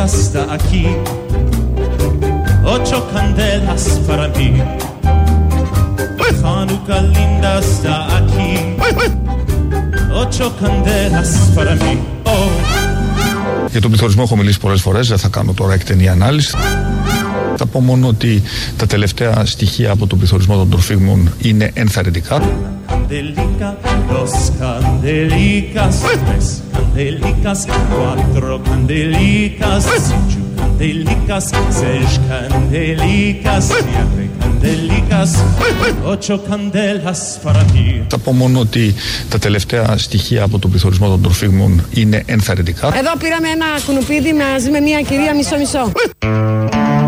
Hanukkah linda está aquí. Ocho candelas para mí. Hanukkah linda está aquí. Ocho candelas para mí. Oh. Για τον πληθωρισμό έχω μιλήσει πολλές φορές, δεν θα κάνω τώρα εκτενή ανάλυση. Θα πω μόνο ότι τα τελευταία στοιχεία από τον πληθωρισμό των τροφίμων είναι ενθαρρυντικά. Candelica, dos candelicas, tres candelicas, cuatro candelicas, cinco candelicas, seis candelicas, siete candelicas, ocho candelas para ti. Θα πω μόνο ότι τα τελευταία στοιχεία από τον πληθωρισμό των τροφίμων είναι ενθαρρυντικά. Εδώ πήραμε ένα κουνουπίδι μαζί με μια κυρία μισό-μισό.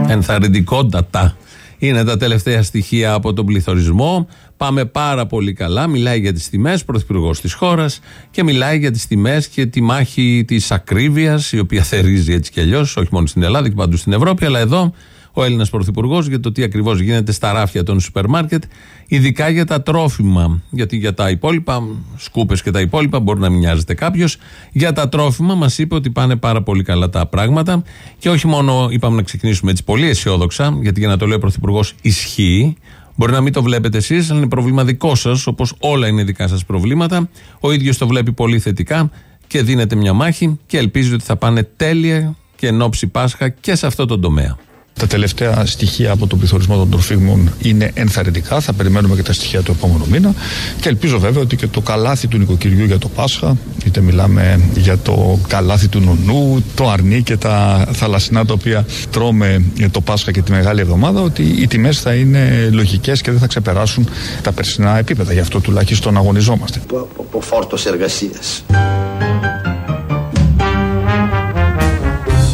Ενθαρρυντικότατα. Είναι τα τελευταία στοιχεία από τον πληθωρισμό. Πάμε πάρα πολύ καλά. Μιλάει για τις τιμές, πρωθυπουργός της χώρας και μιλάει για τις τιμές και τη μάχη της ακρίβειας, η οποία θερίζει έτσι κι αλλιώς, όχι μόνο στην Ελλάδα και παντού στην Ευρώπη, αλλά εδώ ο Έλληνας Πρωθυπουργός για το τι ακριβώς γίνεται στα ράφια των σούπερ μάρκετ, ειδικά για τα τρόφιμα. Γιατί για τα υπόλοιπα, σκούπες και τα υπόλοιπα, μπορεί να μην νοιάζεται κάποιος. Για τα τρόφιμα μας είπε ότι πάνε πάρα πολύ καλά τα πράγματα. Και όχι μόνο είπαμε να ξεκινήσουμε έτσι πολύ αισιόδοξα, γιατί για να το λέει ο Πρωθυπουργός ισχύει. Μπορεί να μην το βλέπετε εσείς, αλλά είναι πρόβλημα δικό σας, όπως όλα είναι δικά σας προβλήματα. Ο ίδιος το βλέπει πολύ θετικά και δίνεται μια μάχη και ελπίζει ότι θα πάνε τέλεια και εν ώψη Πάσχα και σε αυτό το τομέα. Τα τελευταία στοιχεία από τον πληθωρισμό των τροφίμων είναι ενθαρρυντικά. Θα περιμένουμε και τα στοιχεία του επόμενου μήνα. Και ελπίζω βέβαια ότι και το καλάθι του νοικοκυριού για το Πάσχα, είτε μιλάμε για το καλάθι του νονού, το αρνί και τα θαλασσινά τα οποία τρώμε το Πάσχα και τη Μεγάλη Εβδομάδα, ότι οι τιμές θα είναι λογικές και δεν θα ξεπεράσουν τα περσινά επίπεδα. Γι' αυτό τουλάχιστον αγωνιζόμαστε. από φόρτος εργασίας.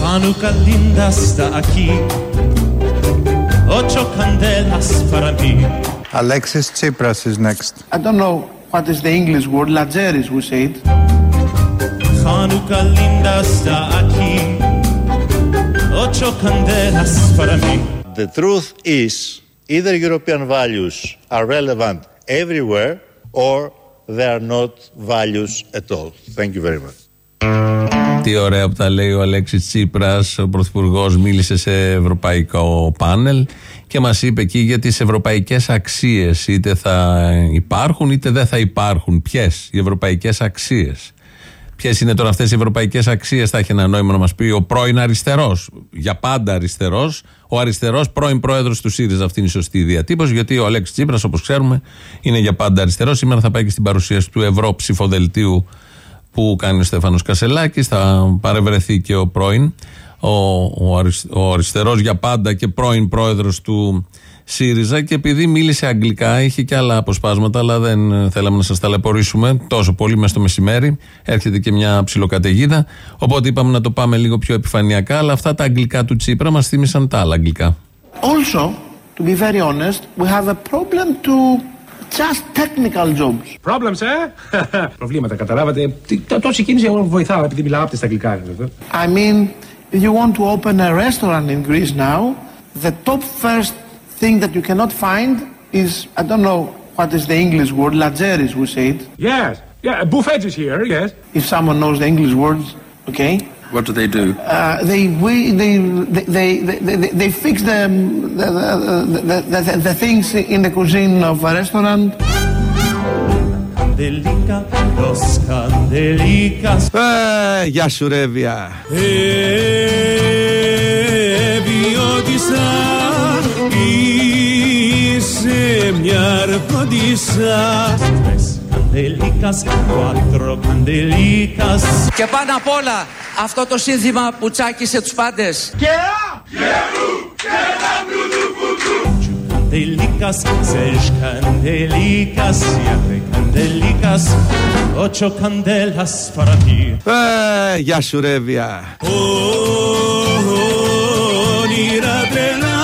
Hanukkah linda está aquí. Ocho candelas para mí. Alexis Tsipras is next. I don't know what is the English word, Lageris we say it. Hanukkah linda está aquí. Ocho candelas para mí. The truth is, either European values are relevant everywhere or they are not values at all. Thank you very much. Τι ωραία που τα λέει ο Αλέξης Τσίπρας, ο Πρωθυπουργός μίλησε σε ευρωπαϊκό πάνελ και μας είπε εκεί για τις ευρωπαϊκές αξίες. Είτε θα υπάρχουν είτε δεν θα υπάρχουν. Ποιες; Οι ευρωπαϊκές αξίες. Ποιες είναι τώρα αυτές οι ευρωπαϊκές αξίες, θα έχει ένα νόημα να μας πει ο πρώην αριστερός. Για πάντα αριστερός. Ο αριστερός πρώην πρόεδρος του ΣΥΡΙΖΑ. Αυτή είναι η σωστή διατύπωση. Γιατί ο Αλέξης Τσίπρας, όπως ξέρουμε, είναι για πάντα αριστερός. Σήμερα θα πάει και στην παρουσίαση του Ευρώ ψηφοδελτίου που κάνει ο Στέφανος Κασελάκης θα παρευρεθεί και ο πρώην ο, ο, ο αριστερός για πάντα και πρώην πρόεδρος του ΣΥΡΙΖΑ. Και επειδή μίλησε αγγλικά είχε και άλλα αποσπάσματα αλλά δεν θέλαμε να σας ταλαιπωρήσουμε τόσο πολύ μέσα στο μεσημέρι. Έρχεται και μια ψιλοκαταιγίδα. Οπότε είπαμε να το πάμε λίγο πιο επιφανειακά αλλά αυτά τα αγγλικά του Τσίπρα μας θύμισαν τα άλλα αγγλικά. Also, to be very honest, we have a problem to just technical jobs. Problems, eh? Προβλήματα, καταλάβατε. Τι- τό- Τόση κίνηση εγώ βοηθάω επειδή μιλάω από στα αγγλικά. βέβαια. I mean, if you want to open a restaurant in Greece now, the top first thing that you cannot find is, I don't know what is the English word, lageris we say it. Yes. Yeah, buffet is here, yes. If someone knows the English words, okay? What do they do? Uh, they, we, they, they, they, they, they, they fix the, the, the, the, the, the things in the cuisine of a restaurant. Candelica, dos candelicas. Ε, γεια σου Ρεύια. Επιώτησα, είσαι μια αρχοντισσα. Και πάνω απ' όλα, αυτό το σύνθημα που τσάκησε τους πάντες. Και αρέσει, Καντελίκα. Ξέχνει κανεί, Καντελίκα. Κυριακά, Καντελίκα. Ο τσοκάντελα παραδεί. Χαίρομαι, Ιραβέλα.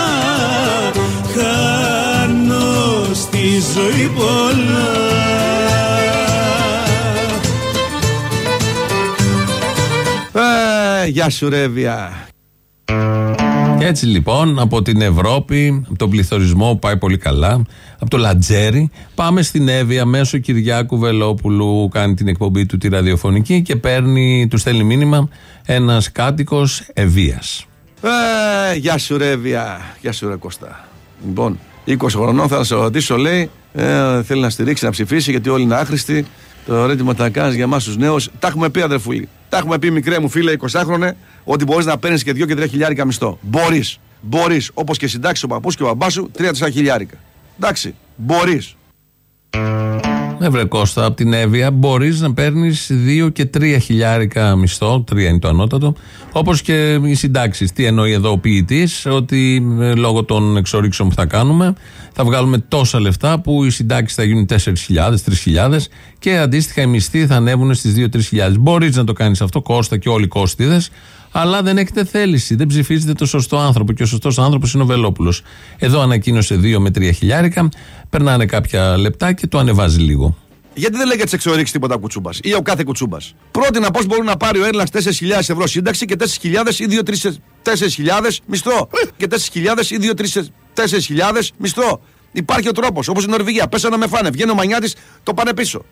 Χάρνω στη ζωή πολλά. Γεια σου Ρεύια. Έτσι λοιπόν από την Ευρώπη, από τον πληθωρισμό που πάει πολύ καλά, από το Λατζέρι, πάμε στην Εύβοια μέσω Κυριάκου Βελόπουλου, κάνει την εκπομπή του τη ραδιοφωνική και παίρνει, του στέλνει μήνυμα ένας κάτοικος Ευεία. Ε, γεια σου ρε Εύβοια, γεια σου ρε Κώστα. Λοιπόν, 20 χρονών θα σε ρωτήσω, λέει, ε, θέλει να στηρίξει, να ψηφίσει γιατί όλοι είναι άχρηστοι. Το ρέτημα τα κάνεις για εμάς τους νέους. Τα έχουμε πει, αδερφούλη. Τα έχουμε πει, μικρέ μου φίλε, 20χρονε, ότι μπορείς να παίρνεις και 2 και 3 χιλιάρικα μισθό. Μπορείς. Μπορείς. Όπως και συντάξει ο παππούς και ο μπαμπάς σου, 3-4 χιλιάρικα. Εντάξει. Μπορείς. Ναι, βρε Κώστα, από την Εύβοια μπορείς να παίρνεις 2 και 3 χιλιάρικα μισθό, 3 είναι το ανώτατο, όπως και οι συντάξεις. Τι εννοεί εδώ ο ποιητής, ότι ε, λόγω των εξορίξεων που θα κάνουμε, θα βγάλουμε τόσα λεφτά που οι συντάξεις θα γίνουν 4.000, 3.000 και αντίστοιχα οι μισθοί θα ανέβουν στις 2-3.000. Μπορείς να το κάνεις αυτό, Κώστα και όλοι οι κόστιδε, αλλά δεν έχετε θέληση. Δεν ψηφίζετε το σωστό άνθρωπο και ο σωστός άνθρωπος είναι ο Βελόπουλος. Εδώ ανακοίνωσε 2 με 3 χιλιάρικα, περνάνε κάποια λεπτά και το ανεβάζει λίγο. Γιατί δεν λέγεται εξορίξεις τίποτα κουτσούμπας ή ο κάθε κουτσούμπας; Πρότεινα πώς μπορεί να πάρει ο Έλληνα 4.000 ευρώ σύνταξη και 4.000 ή 2-3 4.000 μισθό. Και 4.000 ή 2-3 4.000 μισθό. Υπάρχει ο τρόπος. Όπως η Νορβηγία. Πέσανε με φάνε. Βγαίνει ο Μανιάτης, το πάνε πίσω.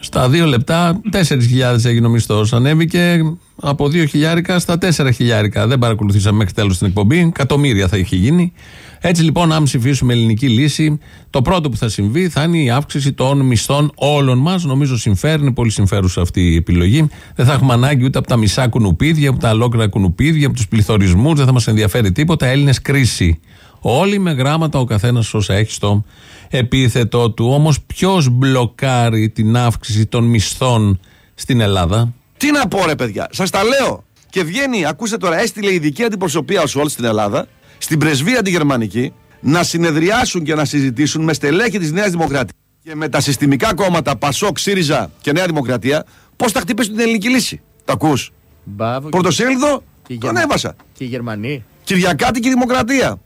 Στα δύο λεπτά 4.000 έγινε ο μισθός. Ανέβηκε από 2.000 στα 4.000. Δεν παρακολουθήσαμε μέχρι τέλος την εκπομπή. Εκατομμύρια θα είχε γίνει. Έτσι λοιπόν, αν ψηφίσουμε ελληνική λύση, το πρώτο που θα συμβεί θα είναι η αύξηση των μισθών όλων μας. Νομίζω συμφέρει, είναι πολύ συμφέρουσα αυτή η επιλογή. Δεν θα έχουμε ανάγκη ούτε από τα μισά κουνουπίδια, από τα ολόκληρα κουνουπίδια, από τους πληθωρισμούς. Δεν θα μας ενδιαφέρει τίποτα. Έλληνες κρίση. Όλοι με γράμματα, ο καθένας όσα έχει στο επίθετό του. Όμως, ποιος μπλοκάρει την αύξηση των μισθών στην Ελλάδα; Τι να πω, ρε παιδιά, σας τα λέω. Και βγαίνει, ακούστε τώρα, έστειλε ειδική αντιπροσωπεία ο Σολτς στην Ελλάδα, στην πρεσβεία τη γερμανική, να συνεδριάσουν και να συζητήσουν με στελέχη της Νέας Δημοκρατίας και με τα συστημικά κόμματα Πασόκ, ΣΥΡΙΖΑ και Νέα Δημοκρατία, πώς θα χτυπήσουν την Ελληνική Λύση. Τα ακούς. Πρωτοσέλιδο, το ανέβασα. Και οι Γερμανοί. Κυριακάτικη Δημοκρατία.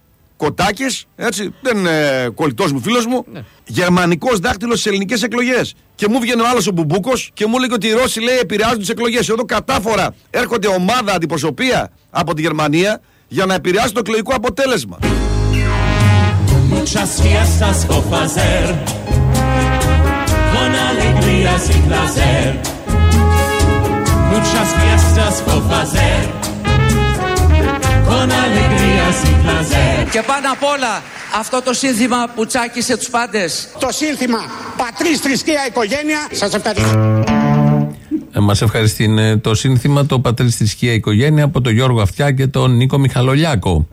Κοτάκης, έτσι, δεν είναι κολλητός μου φίλος μου. Ναι. Γερμανικός δάκτυλος στις ελληνικές εκλογές. Και μου βγαίνει ο άλλος ο Μπουμπούκος και μου λέει ότι οι Ρώσοι λέει επηρεάζουν τις εκλογές. Εδώ κατάφωρα έρχονται ομάδα αντιπροσωπεία από τη Γερμανία για να επηρεάσουν το εκλογικό αποτέλεσμα. Muchas fiestas con fazer, con alegrías y placer. Και πάνω απ' όλα αυτό το σύνθημα που τσάκισε τους πάντες. Το σύνθημα πατρίς, θρησκεία, οικογένεια. Σας ευχαριστώ. Ε, Μας ευχαριστεί είναι το σύνθημα το Πατρίς Θρησκεία Οικογένεια από τον Γιώργο Αυτιά και τον Νίκο Μιχαλολιάκο.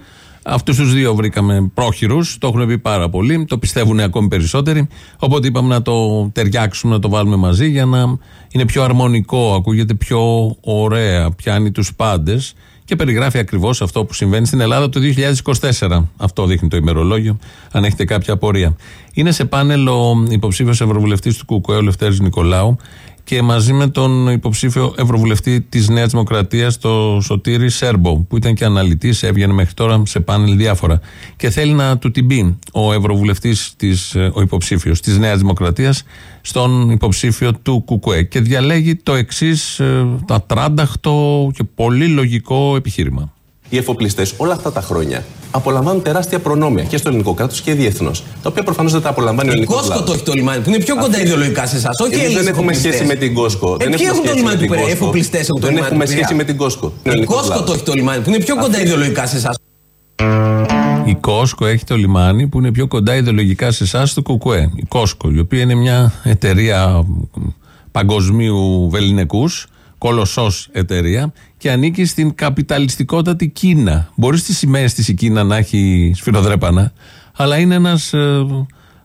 Αυτούς τους δύο βρήκαμε πρόχειρους, το έχουν πει πάρα πολύ, το πιστεύουν ακόμη περισσότεροι. Οπότε είπαμε να το ταιριάξουμε, να το βάλουμε μαζί για να είναι πιο αρμονικό, ακούγεται πιο ωραία, πιάνει τους πάντες και περιγράφει ακριβώς αυτό που συμβαίνει στην Ελλάδα το 2024. Αυτό δείχνει το ημερολόγιο, αν έχετε κάποια απορία. Είναι σε πάνελ ο υποψήφιος Ευρωβουλευτής του ΚΚΕ, ο Λευτέρης Νικολάου, και μαζί με τον υποψήφιο Ευρωβουλευτή της Νέας Δημοκρατίας, το Σωτήρη Σέρμπο, που ήταν και αναλυτής, έβγαινε μέχρι τώρα σε πάνελ διάφορα. Και θέλει να του την πει ο Ευρωβουλευτής, ο υποψήφιος της Νέας Δημοκρατίας, στον υποψήφιο του ΚΚΕ. Και διαλέγει το εξής ατράνταχτο και πολύ λογικό επιχείρημα. Οι εφοπλιστές όλα αυτά τα χρόνια απολαμβάνουν τεράστια προνόμια και στο ελληνικό κράτος και διεθνώς. Τα οποία προφανώς δεν τα απολαμβάνει ο ελληνικός Κόσκο λαός. το έχει το λιμάνι που είναι πιο κοντά ιδεολογικά σε εσάς. Όχι οι Εμείς δεν Έλληνες έχουμε εφοπλιστές. σχέση με την Κόσκο. Ε, δεν ποιοι έχουμε έχουν το σχέση με λιμάνι του την Πειραιά. Οι Κόσκο. εφοπλιστές έχουν το Δεν λιμάνι έχουμε του Πειραιά. σχέση με την Κόσκο. Η Είναι ο ελληνικός Κόσκο λαός. το έχει το λιμάνι που είναι πιο κοντά ιδεολογικά σε εσάς. Η Κόσκο έχει το λιμάνι που είναι πιο κοντά ιδεολογικά σε εσάς του ΚΚΕ. Η Κόσκο, η οποία είναι μια εταιρεία παγκοσμίου βεληνικούς, κολοσσός εταιρεία και ανήκει στην καπιταλιστικότατη Κίνα. Μπορείς στι σημαίες της η Κίνα να έχει σφυροδρέπανα, αλλά είναι ένας ε,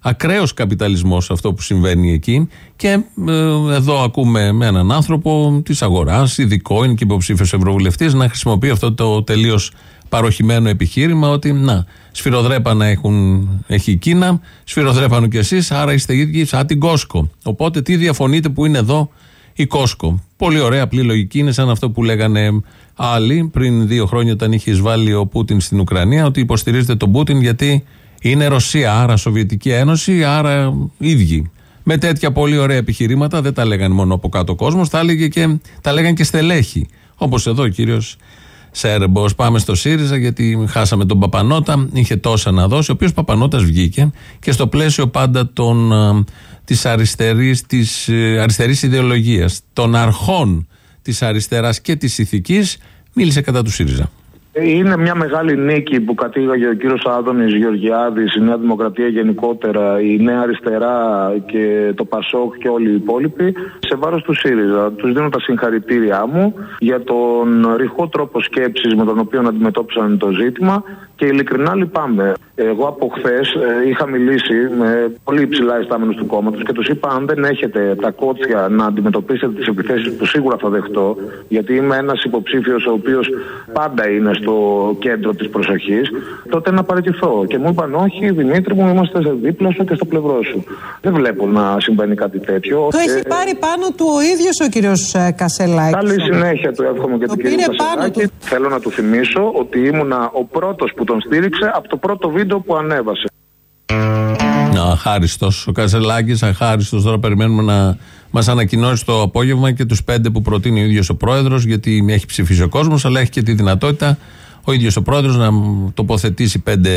ακραίος καπιταλισμός αυτό που συμβαίνει εκεί. Και ε, εδώ ακούμε με έναν άνθρωπο της αγοράς, ειδικό, είναι και υποψήφιος ευρωβουλευτής, να χρησιμοποιεί αυτό το τελείως παροχημένο επιχείρημα ότι να, σφυροδρέπανα έχουν, έχει η Κίνα, σφυροδρέπανο κι εσείς, άρα είστε ίδιοι σαν την Κόσκο. Οπότε τι διαφωνείτε που είναι εδώ η Κόσκο. Πολύ ωραία, απλή λογική είναι σαν αυτό που λέγανε άλλοι πριν δύο χρόνια όταν είχε εισβάλει ο Πούτιν στην Ουκρανία, ότι υποστηρίζετε τον Πούτιν γιατί είναι Ρωσία, άρα Σοβιετική Ένωση, άρα ίδιοι. Με τέτοια πολύ ωραία επιχειρήματα δεν τα λέγανε μόνο από κάτω κόσμος, τα, έλεγε και, τα λέγανε και στελέχη. Όπως εδώ ο κύριος Σέρεμπο. Πάμε στο ΣΥΡΙΖΑ γιατί χάσαμε τον Παπανότα. Είχε τόσα να δώσει. Ο οποίος Παπανότας βγήκε και στο πλαίσιο πάντα των, ε, της αριστερής, της ε, αριστερής ιδεολογίας, των αρχών της αριστεράς και της ηθικής, μίλησε κατά του ΣΥΡΙΖΑ. Είναι μια μεγάλη νίκη που κατήγαγε ο κύριος Άδωνης Γεωργιάδης, η Νέα Δημοκρατία γενικότερα, η Νέα Αριστερά και το Πασόκ και όλοι οι υπόλοιποι σε βάρος του ΣΥΡΙΖΑ. Τους δίνω τα συγχαρητήριά μου για τον ρηχό τρόπο σκέψης με τον οποίο αντιμετώπισαν το ζήτημα και ειλικρινά λυπάμαι. Εγώ από χθες είχα μιλήσει με πολύ υψηλά ιστάμενου του κόμματος και τους είπα: Αν δεν έχετε τα κότσια να αντιμετωπίσετε τις επιθέσεις που σίγουρα θα δεχτώ, γιατί είμαι ένας υποψήφιος ο οποίος πάντα είναι στο κέντρο της προσοχής, τότε να παραιτηθώ. Και μου είπαν: Όχι, Δημήτρη μου, είμαστε δίπλα σου και στο πλευρό σου. Δεν βλέπω να συμβαίνει κάτι τέτοιο. Το έχει Ε, πάρει πάνω του ο ίδιος ο κύριος Κασελάκης. Καλή συνέχεια του εύχομαι και Το του κυρίου πήρε πάνω Κασελάκη. Θέλω να του θυμίσω ότι ήμουνα ο πρώτος που τον στήριξε από το πρώτο βίντεο που ανέβασε. Αχάριστος ο Κασελάκης, αχάριστος. Τώρα περιμένουμε να μας ανακοινώσει το απόγευμα και τους πέντε που προτείνει ο ίδιος ο πρόεδρος, γιατί έχει ψηφίσει ο κόσμος, αλλά έχει και τη δυνατότητα ο ίδιος ο πρόεδρος να τοποθετήσει πέντε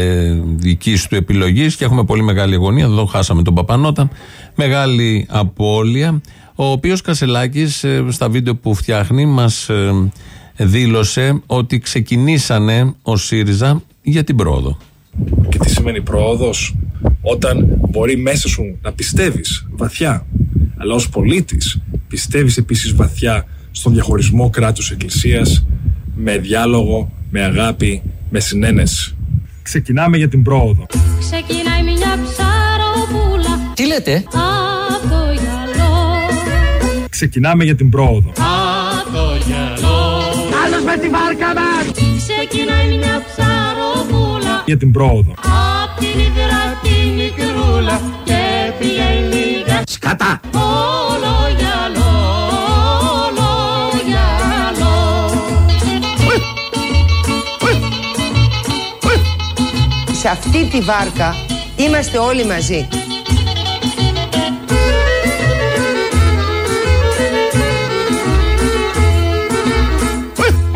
δική του επιλογής και έχουμε πολύ μεγάλη αγωνία. Εδώ χάσαμε τον Παπανότα. Μεγάλη απώλεια. Ο οποίος Κασελάκης στα βίντεο που φτιάχνει μας δήλωσε ότι ξεκινήσανε ο ΣΥΡΙΖΑ για την πρόοδο. Και τι σημαίνει πρόοδος; Όταν μπορεί μέσα σου να πιστεύεις βαθιά αλλά ως πολίτης πιστεύεις επίσης βαθιά στον διαχωρισμό κράτους εκκλησίας με διάλογο, με αγάπη, με συνένεση. Ξεκινάμε για την πρόοδο. Ξεκινάει μια ψαροπούλα Τι λέτε; από το γυαλό Ξεκινάμε για την πρόοδο. Από το γυαλό Άλλος με τη βάρκα μας! Ξεκινάει μια ψαροπούλα Για την πρόοδο. Απ' την ιδρά για Σκατά! όλο γυαλό Όλο γυαλό Σε αυτή τη βάρκα είμαστε όλοι μαζί.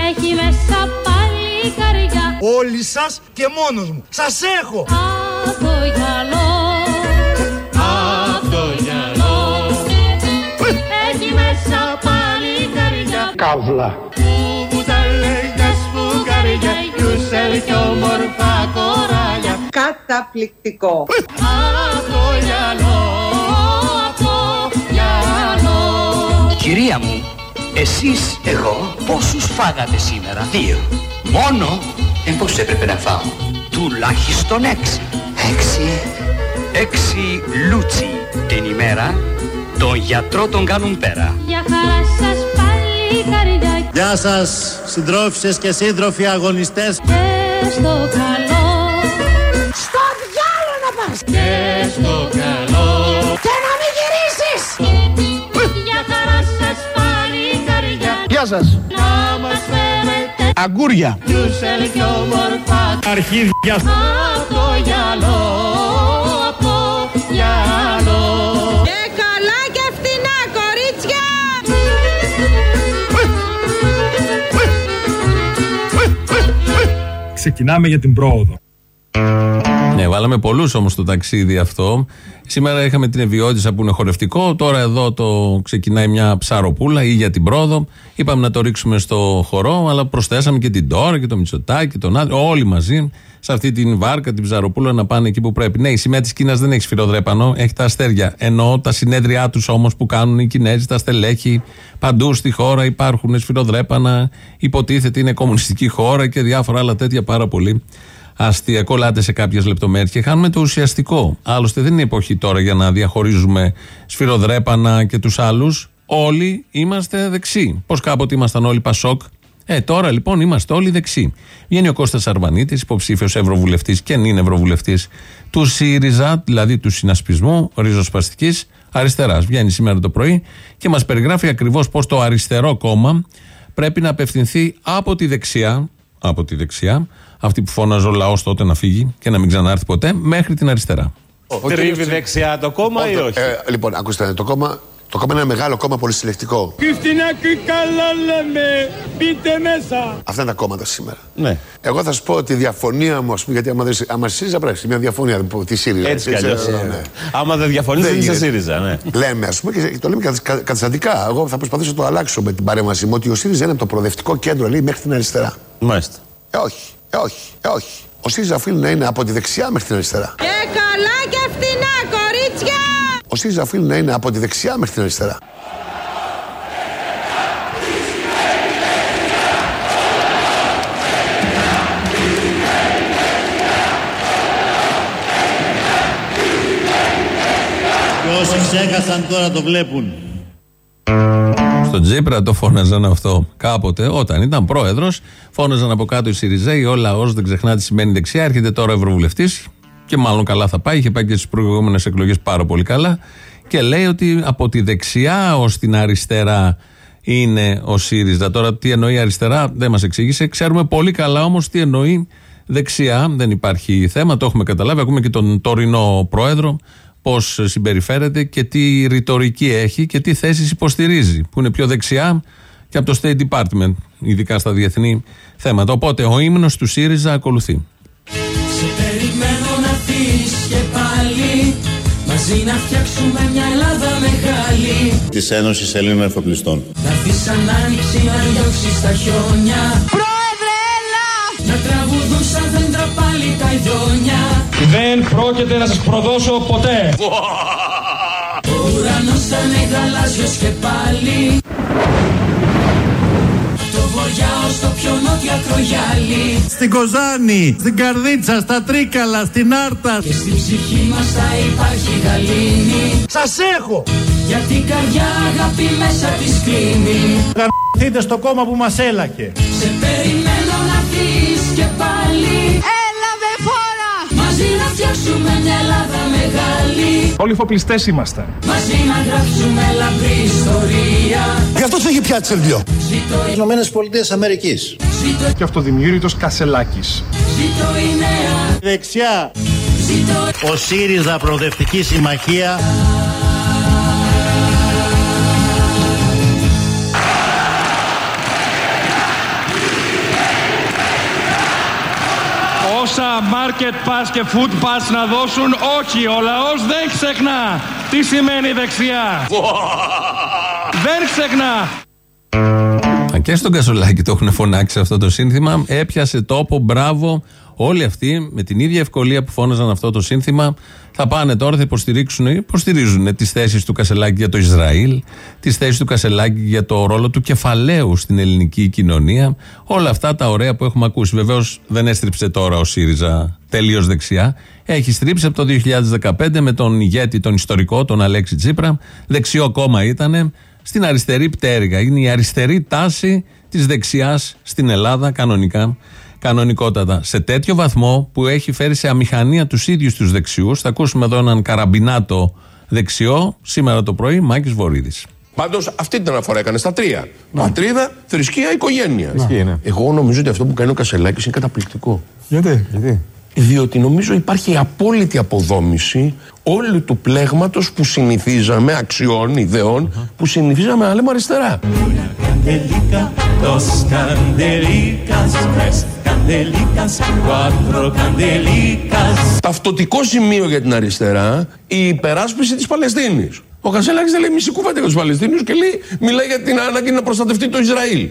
Έχει μέσα πάλι καρδιά Όλοι σας και μόνος μου. Σας έχω! Από το γυαλό κοράλια Καταπληκτικό. Από το γυαλό Από το γυαλό Κυρία μου, εσείς, εγώ, πόσους φάγατε σήμερα; Δύο. Μόνο; Ε, πώς έπρεπε να φάω; Τουλάχιστον έξι. Έξι. Έξι λούτσι την ημέρα. Τον γιατρό τον κάνουν πέρα. Για χαρά σας πάλι καρδιά Γεια σας συντρόφισσες και σύντροφοι αγωνιστές Και στο καλό Στο διάλο να πας! Και στο καλό Και να μην γυρίσεις! Για χαρά σας πάλι καρδιά Γεια σας. Να μας φέρετε Αγκούρια. Γιούσελ κι όμορφα Αρχίδια. Από το γυαλό Ξεκινάμε για την πρόοδο. Ναι, βάλαμε πολλούς όμως στο ταξίδι αυτό. Σήμερα είχαμε την Ευιώτησα που είναι χορευτικό. Τώρα εδώ το ξεκινάει μια ψαροπούλα ή για την πρόοδο. Είπαμε να το ρίξουμε στο χορό, αλλά προσθέσαμε και την Τώρα και το Μητσοτάκι και τον Άντρη. Όλοι μαζί σε αυτή την βάρκα, την ψαροπούλα να πάνε εκεί που πρέπει. Ναι, η σημαία της Κίνας δεν έχει σφυροδρέπανο, έχει τα αστέρια. Ενώ τα συνέδριά τους όμως που κάνουν οι Κινέζοι, τα στελέχη, παντού στη χώρα υπάρχουν σφυροδρέπανα. Υποτίθεται είναι κομμουνιστική χώρα και διάφορα άλλα τέτοια πάρα πολύ αστεία. Κολλάτε σε κάποιες λεπτομέρειες και χάνουμε το ουσιαστικό. Άλλωστε δεν είναι εποχή τώρα για να διαχωρίζουμε σφυροδρέπανα και τους άλλους. Όλοι είμαστε δεξί. Πώς κάποτε ήμασταν όλοι Πασόκ; Ε, τώρα λοιπόν είμαστε όλοι δεξί. Βγαίνει ο Κώστας Αρβανίτης, υποψήφιος Ευρωβουλευτής και αν είναι Ευρωβουλευτής του ΣΥΡΙΖΑ, δηλαδή του συνασπισμού ριζοσπαστικής αριστεράς. Βγαίνει σήμερα το πρωί και μας περιγράφει ακριβώς πώς το αριστερό κόμμα πρέπει να απευθυνθεί από τη δεξιά, από τη δεξιά, αυτή που φώναζε ο λαός τότε να φύγει και να μην ξανάρθει ποτέ, μέχρι την αριστερά. Τρίβει δεξιά το κόμμα ή όχι; Ε, λοιπόν, ακούστε, το κόμμα, το κόμμα είναι ένα μεγάλο κόμμα, πολύ συλλεκτικό. Τι φτηνά και καλά λέμε, Μπείτε μέσα. Αυτά είναι τα κόμματα σήμερα. Ναι. Εγώ θα σου πω ότι η διαφωνία μου, ας πούμε, γιατί άμα, δεν, άμα στη ΣΥΡΙΖΑ πρέπει μια διαφωνία, δεν πω, τη ΣΥΡΙΖΑ. Έτσι κι έτσι, αλλιώς, ε, ε, ναι. Άμα δεν διαφωνείς, Δεν δεν είσαι γίνεται. ΣΥΡΙΖΑ, ναι. Λέμε, ας πούμε, και το λέμε κατα- κα- καταστατικά. Εγώ θα προσπαθήσω να το αλλάξω με την παρέμβαση μου ότι ο ΣΥΡΙΖΑ είναι από το προοδευτικό κέντρο, λέει, μέχρι την αριστερά. Μάλιστα. Ε, όχι, ε, όχι, ε, όχι. Ο ΣΥΡΙΖΑ οφείλει να είναι από τη δεξιά μέχρι την αριστερά. Και καλά και φτηνά, κορίτσια! Ο ΣΥΡΙΖΑ οφείλει να είναι από τη δεξιά μέχρι την αριστερά. Και όσοι ξέχασαν τώρα το βλέπουν. Στον Τζίπρα το φώναζαν αυτό κάποτε, όταν ήταν πρόεδρος. Φώναζαν από κάτω οι Σιριζέοι, ο λαός δεν ξεχνά τι σημαίνει δεξιά. Έρχεται τώρα ευρωβουλευτής και μάλλον καλά θα πάει. Είχε πάει και στις προηγούμενες εκλογές πάρα πολύ καλά. Και λέει ότι από τη δεξιά ως την αριστερά είναι ο ΣΥΡΙΖΑ. Τώρα τι εννοεί αριστερά δεν μας εξήγησε. Ξέρουμε πολύ καλά όμως τι εννοεί δεξιά. Δεν υπάρχει θέμα, το έχουμε καταλάβει. Ακούμε και τον τωρινό πρόεδρο πώς συμπεριφέρεται και τι ρητορική έχει και τι θέσεις υποστηρίζει. Που είναι πιο δεξιά και από το State Department, ειδικά στα διεθνή θέματα. Οπότε ο ύμνος του ΣΥΡΙΖΑ ακολουθεί. Σε περιμένω να φύγεις και πάλι Μαζί να φτιάξουμε μια Ελλάδα μεγάλη Της Ένωσης Ελλήνων Εφοπλιστών. Να δεις ανάνοιξη να διώξεις τα χιόνια Πρόεδρε, έλα! Να τραγουδούν σαν δέντρα πάλι τα ειδόνια Δεν πρόκειται να σας προδώσω ποτέ. Ο ουρανός θα είναι γαλάζιος και πάλι Το βοριά ως το πιο νότιο ακρογιάλι Στην Κοζάνη, στην Καρδίτσα, στα Τρίκαλα, στην Άρτα. Και στην ψυχή μας θα υπάρχει γαλήνη Σας έχω! Γιατί η καρδιά αγάπη μέσα της κλείνει Γαμηθείτε στο κόμμα που μας έλακε. Σε περιμένω να φτιάξουμε μια Ελλάδα μεγάλη Όλοι φοπλιστές είμαστε. Μαζί να γράψουμε λαμπρή ιστορία Γι' αυτό έχει πιάσει σερβιό. Ζήτω η, Ηνωμένες Πολιτείες Αμερικής. ζήτω, Και αυτοδημιούργητος Κασελάκης. ζήτω η νέα Δεξιά, Ζήτω ο ΣΥΡΙΖΑ Προοδευτική Συμμαχία. Όσα market pass και food pass να δώσουν, όχι, ο λαός δεν ξεχνά. Τι σημαίνει δεξιά. δεν ξεχνά. Α, Και στον Κασολάκη το έχουν φωνάξει αυτό το σύνθημα. Έπιασε τόπο, μπράβο. Όλοι αυτοί με την ίδια ευκολία που φώναζαν αυτό το σύνθημα θα πάνε τώρα, θα υποστηρίξουν, υποστηρίζουν τις θέσεις του Κασελάκη για το Ισραήλ, τις θέσεις του Κασελάκη για το ρόλο του κεφαλαίου στην ελληνική κοινωνία. Όλα αυτά τα ωραία που έχουμε ακούσει. Βεβαίως δεν έστριψε τώρα ο ΣΥΡΙΖΑ τελείως δεξιά. Έχει στρίψει από το 2015 με τον ηγέτη, τον ιστορικό, τον Αλέξη Τσίπρα. Δεξιό κόμμα ήταν στην αριστερή πτέρυγα. Είναι η αριστερή τάση της δεξιάς στην Ελλάδα κανονικά. Κανονικότατα. Σε τέτοιο βαθμό που έχει φέρει σε αμηχανία τους ίδιους τους δεξιούς. Θα ακούσουμε εδώ έναν καραμπινάτο δεξιό σήμερα το πρωί, Μάκης Βορύδης. Πάντως αυτή την αναφορά έκανε στα τρία. Πατρίδα, θρησκεία, οικογένειας. Ισχύει, ναι. Εγώ νομίζω ότι αυτό που κάνει ο Κασελάκης είναι καταπληκτικό. Γιατί, γιατί; Διότι νομίζω υπάρχει απόλυτη αποδόμηση όλου του πλέγματος που συνηθίζαμε, αξιών, ιδεών, που συνηθίζαμε να λέμε αριστερά. Candelica, dos candelicas, tres candelicas, cuatro candelicas. Ταυτοτικό σημείο για την αριστερά η υπεράσπιση της Παλαιστίνης. Ο Κασελάκης δεν λέει μισή κουβέντα για τους Παλαιστίνιους και λέει, μιλάει για την ανάγκη να προστατευτεί το Ισραήλ.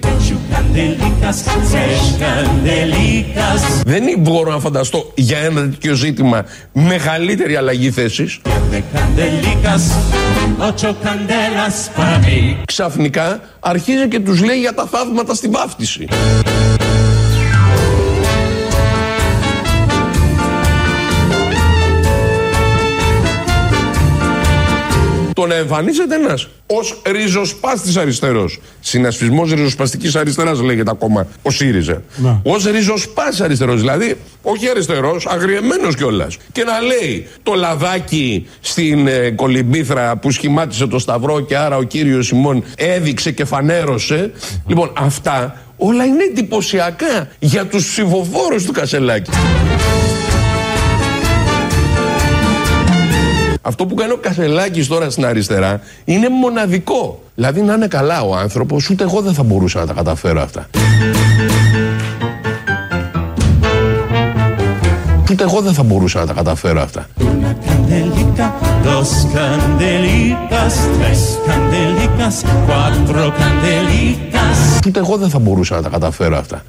Candelicas, tres candelicas. Δεν μπορώ να φανταστώ για ένα τέτοιο ζήτημα μεγαλύτερη αλλαγή θέσης. Siete candelicas, ocho candelas para mí. Ξαφνικά αρχίζει και τους λέει για τα θαύματα στη βάφτιση. Το να εμφανίζεται ένας ως ριζοσπάστης αριστερός. Συνασπισμός ριζοσπαστικής αριστεράς λέγεται ακόμα ο ΣΥΡΙΖΑ. Ω ριζοσπάστης αριστερός, δηλαδή όχι αριστερός, αγριεμένος κιόλας. Και να λέει το λαδάκι στην ε, κολυμπήθρα που σχημάτισε το Σταυρό και άρα ο κύριος Σιμών έδειξε και φανέρωσε. Λοιπόν, αυτά όλα είναι εντυπωσιακά για τους ψηφοφόρους του Κασελάκη. Αυτό που κάνει ο Κασελάκης τώρα στην αριστερά είναι μοναδικό. Δηλαδή να είναι καλά ο άνθρωπος, ούτε εγώ δεν θα μπορούσα να τα καταφέρω αυτά. Ούτε εγώ δεν θα μπορούσα να τα καταφέρω αυτά. Candelica, dos candelicas, tres candelicas, cuatro candelicas, Ούτε εγώ δεν θα μπορούσα να τα καταφέρω αυτά.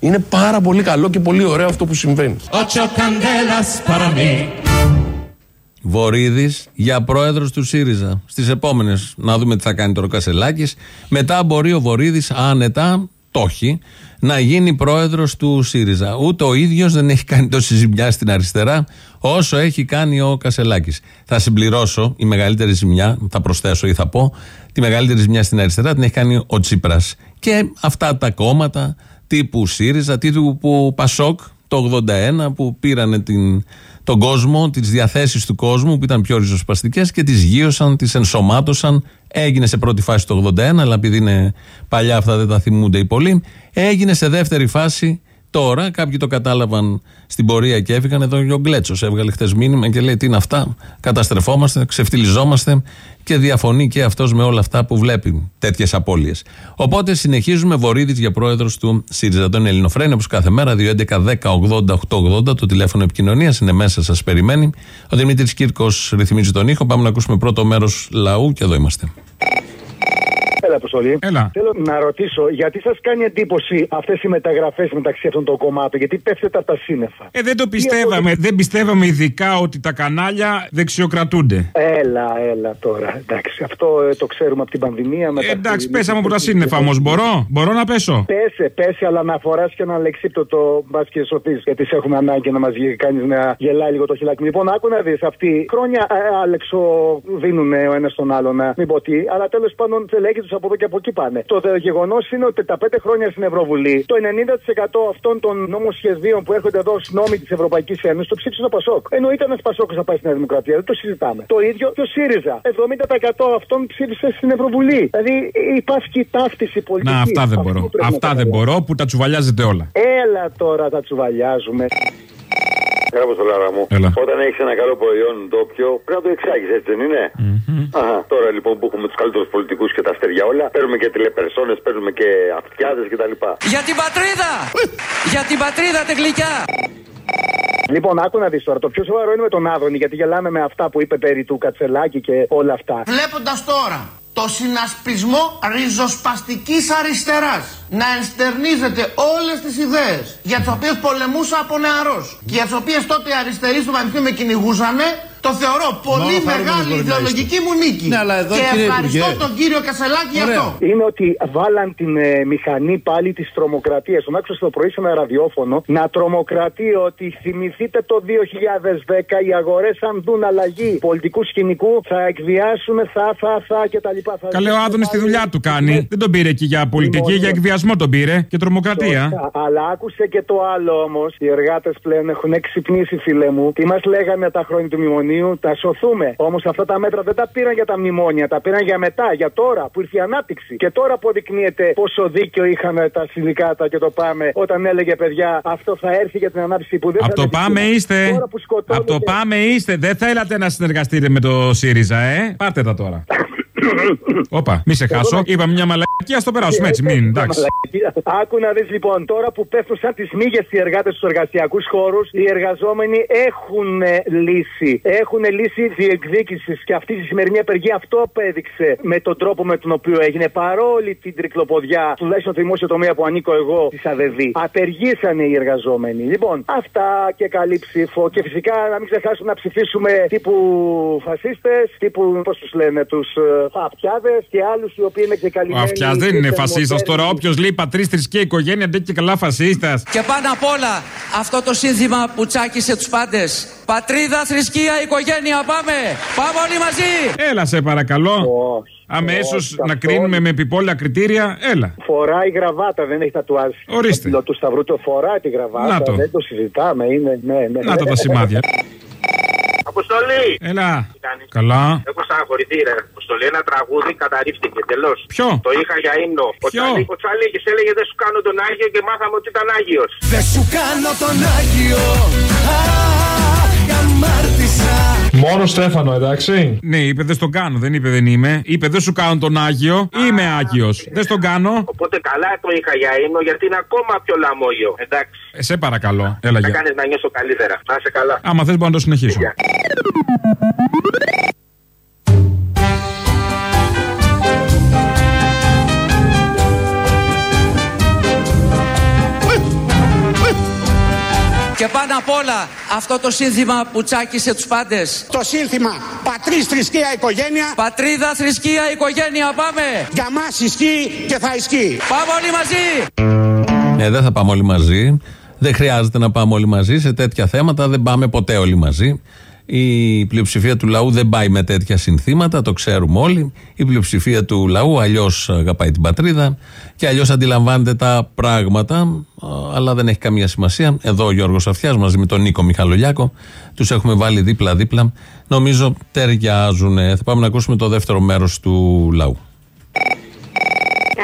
Είναι πάρα πολύ καλό και πολύ ωραίο αυτό που συμβαίνει. Ocho candelas para mí. Βορύδης για πρόεδρος του ΣΥΡΙΖΑ. Στις επόμενες, να δούμε τι θα κάνει τώρα ο Κασελάκης. Μετά μπορεί ο Βορύδης άνετα, το έχει, να γίνει πρόεδρος του ΣΥΡΙΖΑ. Ούτε ο ίδιος δεν έχει κάνει τόση ζημιά στην αριστερά όσο έχει κάνει ο Κασελάκης. Θα συμπληρώσω η μεγαλύτερη ζημιά, θα προσθέσω ή θα πω, τη μεγαλύτερη ζημιά στην αριστερά την έχει κάνει ο Τσίπρας. Και αυτά τα κόμματα τύπου ΣΥΡΙΖΑ, τύπου Πασόκ το 81 που πήρανε την, τον κόσμο, τις διαθέσεις του κόσμου που ήταν πιο ριζοσπαστικές και τις γύρωσαν, τις ενσωμάτωσαν. Έγινε σε πρώτη φάση το 81, αλλά επειδή είναι παλιά αυτά δεν τα θυμούνται οι πολλοί. Έγινε σε δεύτερη φάση τώρα. Κάποιοι το κατάλαβαν στην πορεία και έφυγαν. Εδώ ο Γκλέτσος έβγαλε χθες μήνυμα και λέει: Τι είναι αυτά; Καταστρεφόμαστε, ξεφτυλιζόμαστε και διαφωνεί και αυτός με όλα αυτά που βλέπει τέτοιες απώλειες. Οπότε συνεχίζουμε Βορύδης για πρόεδρος του ΣΥΡΙΖΑ. Τον Ελληνοφρένη, όπως κάθε μέρα, 2.11.10.80.880 το τηλέφωνο επικοινωνίας είναι μέσα, σας περιμένει. Ο Δημήτρης Κύρκος ρυθμίζει τον ήχο. Πάμε να ακούσουμε πρώτο μέρος λαού και εδώ είμαστε. Έλα, Αποστολή. Έλα. Θέλω να ρωτήσω, γιατί σας κάνει εντύπωση αυτές οι μεταγραφές μεταξύ αυτών των κομμάτων, γιατί πέφτετε από τα σύννεφα; Ε, δεν το πιστεύαμε. Δεν πιστεύαμε ειδικά ότι τα κανάλια δεξιοκρατούνται. Έλα, έλα τώρα. Εντάξει, αυτό ε, το ξέρουμε από την πανδημία. μετά Ε, εντάξει, τη- πέσαμε από τα σύννεφα όμως. Μπορώ, μπορώ να πέσω; Πέσε, πέσε, αλλά να φοράς και ένα λεξίπτωτο μπας και σωθεί. Γιατί σε έχουμε ανάγκη να μας κάνει να γελάει λίγο το χιλάκι. Λοιπόν, άκου να δεις αυτοί. Χρόνια ε, Άλεξο δίνουν ο ένας τον άλλον, να μην πω τι, αλλά τέλος πάντων στελέχη τους από εδώ και από εκεί πάνε. Το γεγονός είναι ότι τα πέντε χρόνια στην Ευρωβουλή, το 90% αυτών των νομοσχεδίων που έρχονται εδώ ως νόμοι της Ευρωπαϊκής Ένωσης το ψήφισε το Πασόκ. Ενώ ήταν ένας Πασόκ να πάει στην Νέα Δημοκρατία, δεν το συζητάμε. Το ίδιο και ο ΣΥΡΙΖΑ. 70% αυτών ψήφισε στην Ευρωβουλή. Δηλαδή υπάρχει ταύτιση πολιτική. Να, αυτά δεν Αυτό μπορώ. πρέπει να Αυτά δεν καταλάβεις. μπορώ που τα τσουβαλιάζετε όλα. Έλα τώρα τα τσουβαλιάζουμε. Έλα, Αποστολάρα μου. Έλα. Όταν έχεις ένα καλό προϊόν ντόπιο, πρέπει να το εξάγεις, έτσι δεν είναι; Αχα. Τώρα λοιπόν που έχουμε τους καλύτερους πολιτικούς και τα αστέρια όλα, παίρνουμε και τηλεπερσόνες, παίρνουμε και αυτιάδες κτλ. Για την πατρίδα! Για την πατρίδα τη γλυκιά! Λοιπόν, άκου να δεις τώρα. Το πιο σοβαρό είναι με τον Άδωνη, γιατί γελάμε με αυτά που είπε περί του Κατσελάκη και όλα αυτά. Βλέποντας τώρα το συνασπισμό ριζοσπαστικής αριστεράς. Να ενστερνίζεται όλες τις ιδέες για τις οποίες πολεμούσα από νεαρός. Και για τις οποίες τότε οι αριστεροί στο πανεπιστήμιο με κυνηγούσανε το θεωρώ πολύ Μόνο χαρούμενος μεγάλη μπορεί να ιδεολογική μου νίκη. Ναι, αλλά εδώ, και κύριε ευχαριστώ Υπουργέ. τον κύριο Κασελάκη για αυτό. Είναι ότι βάλαν την ε, μηχανή πάλι της τρομοκρατίας. Τον άκουσα στο πρωί σε ένα ραδιόφωνο να τρομοκρατεί ότι θυμηθείτε το 2010 οι αγορές, αν δουν αλλαγή πολιτικού σκηνικού, θα εκβιάσουν, θα, θα, θα κτλ. Θα Καλέ ο Άδωνης τη δουλειά του κάνει. Δεν τον πήρε εκεί για πολιτική, για εκβιασμό τον πήρε και τρομοκρατία. Σωστά. Αλλά άκουσε και το άλλο όμως. Οι εργάτες πλέον έχουν ξυπνήσει, φίλε μου. Τι μας λέγανε τα χρόνια του μνημονίου, τα σωθούμε. Όμως αυτά τα μέτρα δεν τα πήραν για τα μνημόνια, τα πήραν για μετά, για τώρα που ήρθε η ανάπτυξη. Και τώρα αποδεικνύεται πόσο δίκιο είχαν τα συνδικάτα και το πάμε όταν έλεγε παιδιά αυτό θα έρθει για την ανάπτυξη που δεν Από θα το είναι πάμε δικαίωμα. είστε. Τώρα που σκοτώνεται- Από το πάμε είστε. Δεν θέλατε να συνεργαστείτε με το ΣΥΡΙΖΑ, ε; Πάρτε τα τώρα. Όπα, μη σε χάσω. Είπαμε μια μαλακία, ας το περάσουμε έτσι. Μην, εντάξει. Άκου να δεις λοιπόν, τώρα που πέφτουν σαν τις μύγες οι εργάτες στους εργασιακούς χώρους, οι εργαζόμενοι έχουν ε, λύση. Έχουν λύση διεκδίκηση και αυτή η σημερινή απεργία αυτό απέδειξε με τον τρόπο με τον οποίο έγινε. Παρόλη την τρικλοποδιά, τουλάχιστον το δημόσιο τομέα που ανήκω εγώ, της ΑΔΕΔ, απεργήσανε οι εργαζόμενοι. Λοιπόν, αυτά και καλή ψήφο. Και φυσικά να μην ξεχάσουμε να ψηφίσουμε τύπου φασίστες, τύπου πώς τους λένε, τους αυτιάδες και άλλους οι οποίοι είναι και Ο καλυμμένοι. Αυτιά δεν είναι και φασίστας θερμοκέρδη. τώρα. Όποιος λέει πατρί, θρησκεία, οικογένεια, δεν και καλά φασίστας. Και πάνω απ' όλα αυτό το σύνθημα που τσάκισε τους πάντες. Πατρίδα, θρησκεία, οικογένεια, πάμε! Πάμε όλοι μαζί! Έλα σε παρακαλώ. Αμέσως να κρίνουμε με επιπόλαια κριτήρια, έλα. Φοράει γραβάτα, δεν έχει τατουάζ. Ορίστε. Το του Σταυρού το φοράει τη γραβάτα. Να το. Δεν το συζητάμε. Είναι, ναι, ναι. Να τα τα σημάδια. Αποστολή! Έλα. Καλά. Έχω στεναχωρηθεί, ρε. Αποστολή, ένα τραγούδι καταρρίφθηκε τελώς. Ποιο; Το είχα για ύμνο. Ο Ποιο; Τσαλί- Ο Τσαλίκης έλεγε Δεν σου κάνω τον Άγιο και μάθαμε ότι ήταν Άγιος. Δεν σου κάνω τον Άγιο Αχ, αμάρτησα Μόνο Στέφανο, εντάξει. Ναι, είπε δεν στον κάνω, δεν είπε δεν είμαι. Είπε δεν σου κάνω τον Άγιο. Είμαι Άγιος. Δεν στον κάνω. Οπότε καλά το είχα για ύμνο γιατί είναι ακόμα πιο λαμόγιο. Εντάξει. Ε, σε παρακαλώ. Έλα Θα για. κάνεις να νιώσω καλύτερα. Να είσαι καλά. Άμα θες, μπορώ να το συνεχίσω. Και πάνω απ' όλα αυτό το σύνθημα που τσάκισε τους πάντες. Το σύνθημα πατρίς, θρησκεία, οικογένεια. Πατρίδα, θρησκεία, οικογένεια, πάμε! Για μας ισχύει και θα ισχύει. Πάμε όλοι μαζί! Ε, δεν θα πάμε όλοι μαζί. Δεν χρειάζεται να πάμε όλοι μαζί σε τέτοια θέματα. Δεν πάμε ποτέ όλοι μαζί. Η πλειοψηφία του λαού δεν πάει με τέτοια συνθήματα, το ξέρουμε όλοι. Η πλειοψηφία του λαού αλλιώς αγαπάει την πατρίδα και αλλιώς αντιλαμβάνεται τα πράγματα, α, αλλά δεν έχει καμία σημασία. Εδώ ο Γιώργος Αυτιάς μαζί με τον Νίκο Μιχαλολιάκο τους έχουμε βάλει δίπλα-δίπλα. Νομίζω ταιριάζουν. Θα πάμε να ακούσουμε το δεύτερο μέρος του λαού.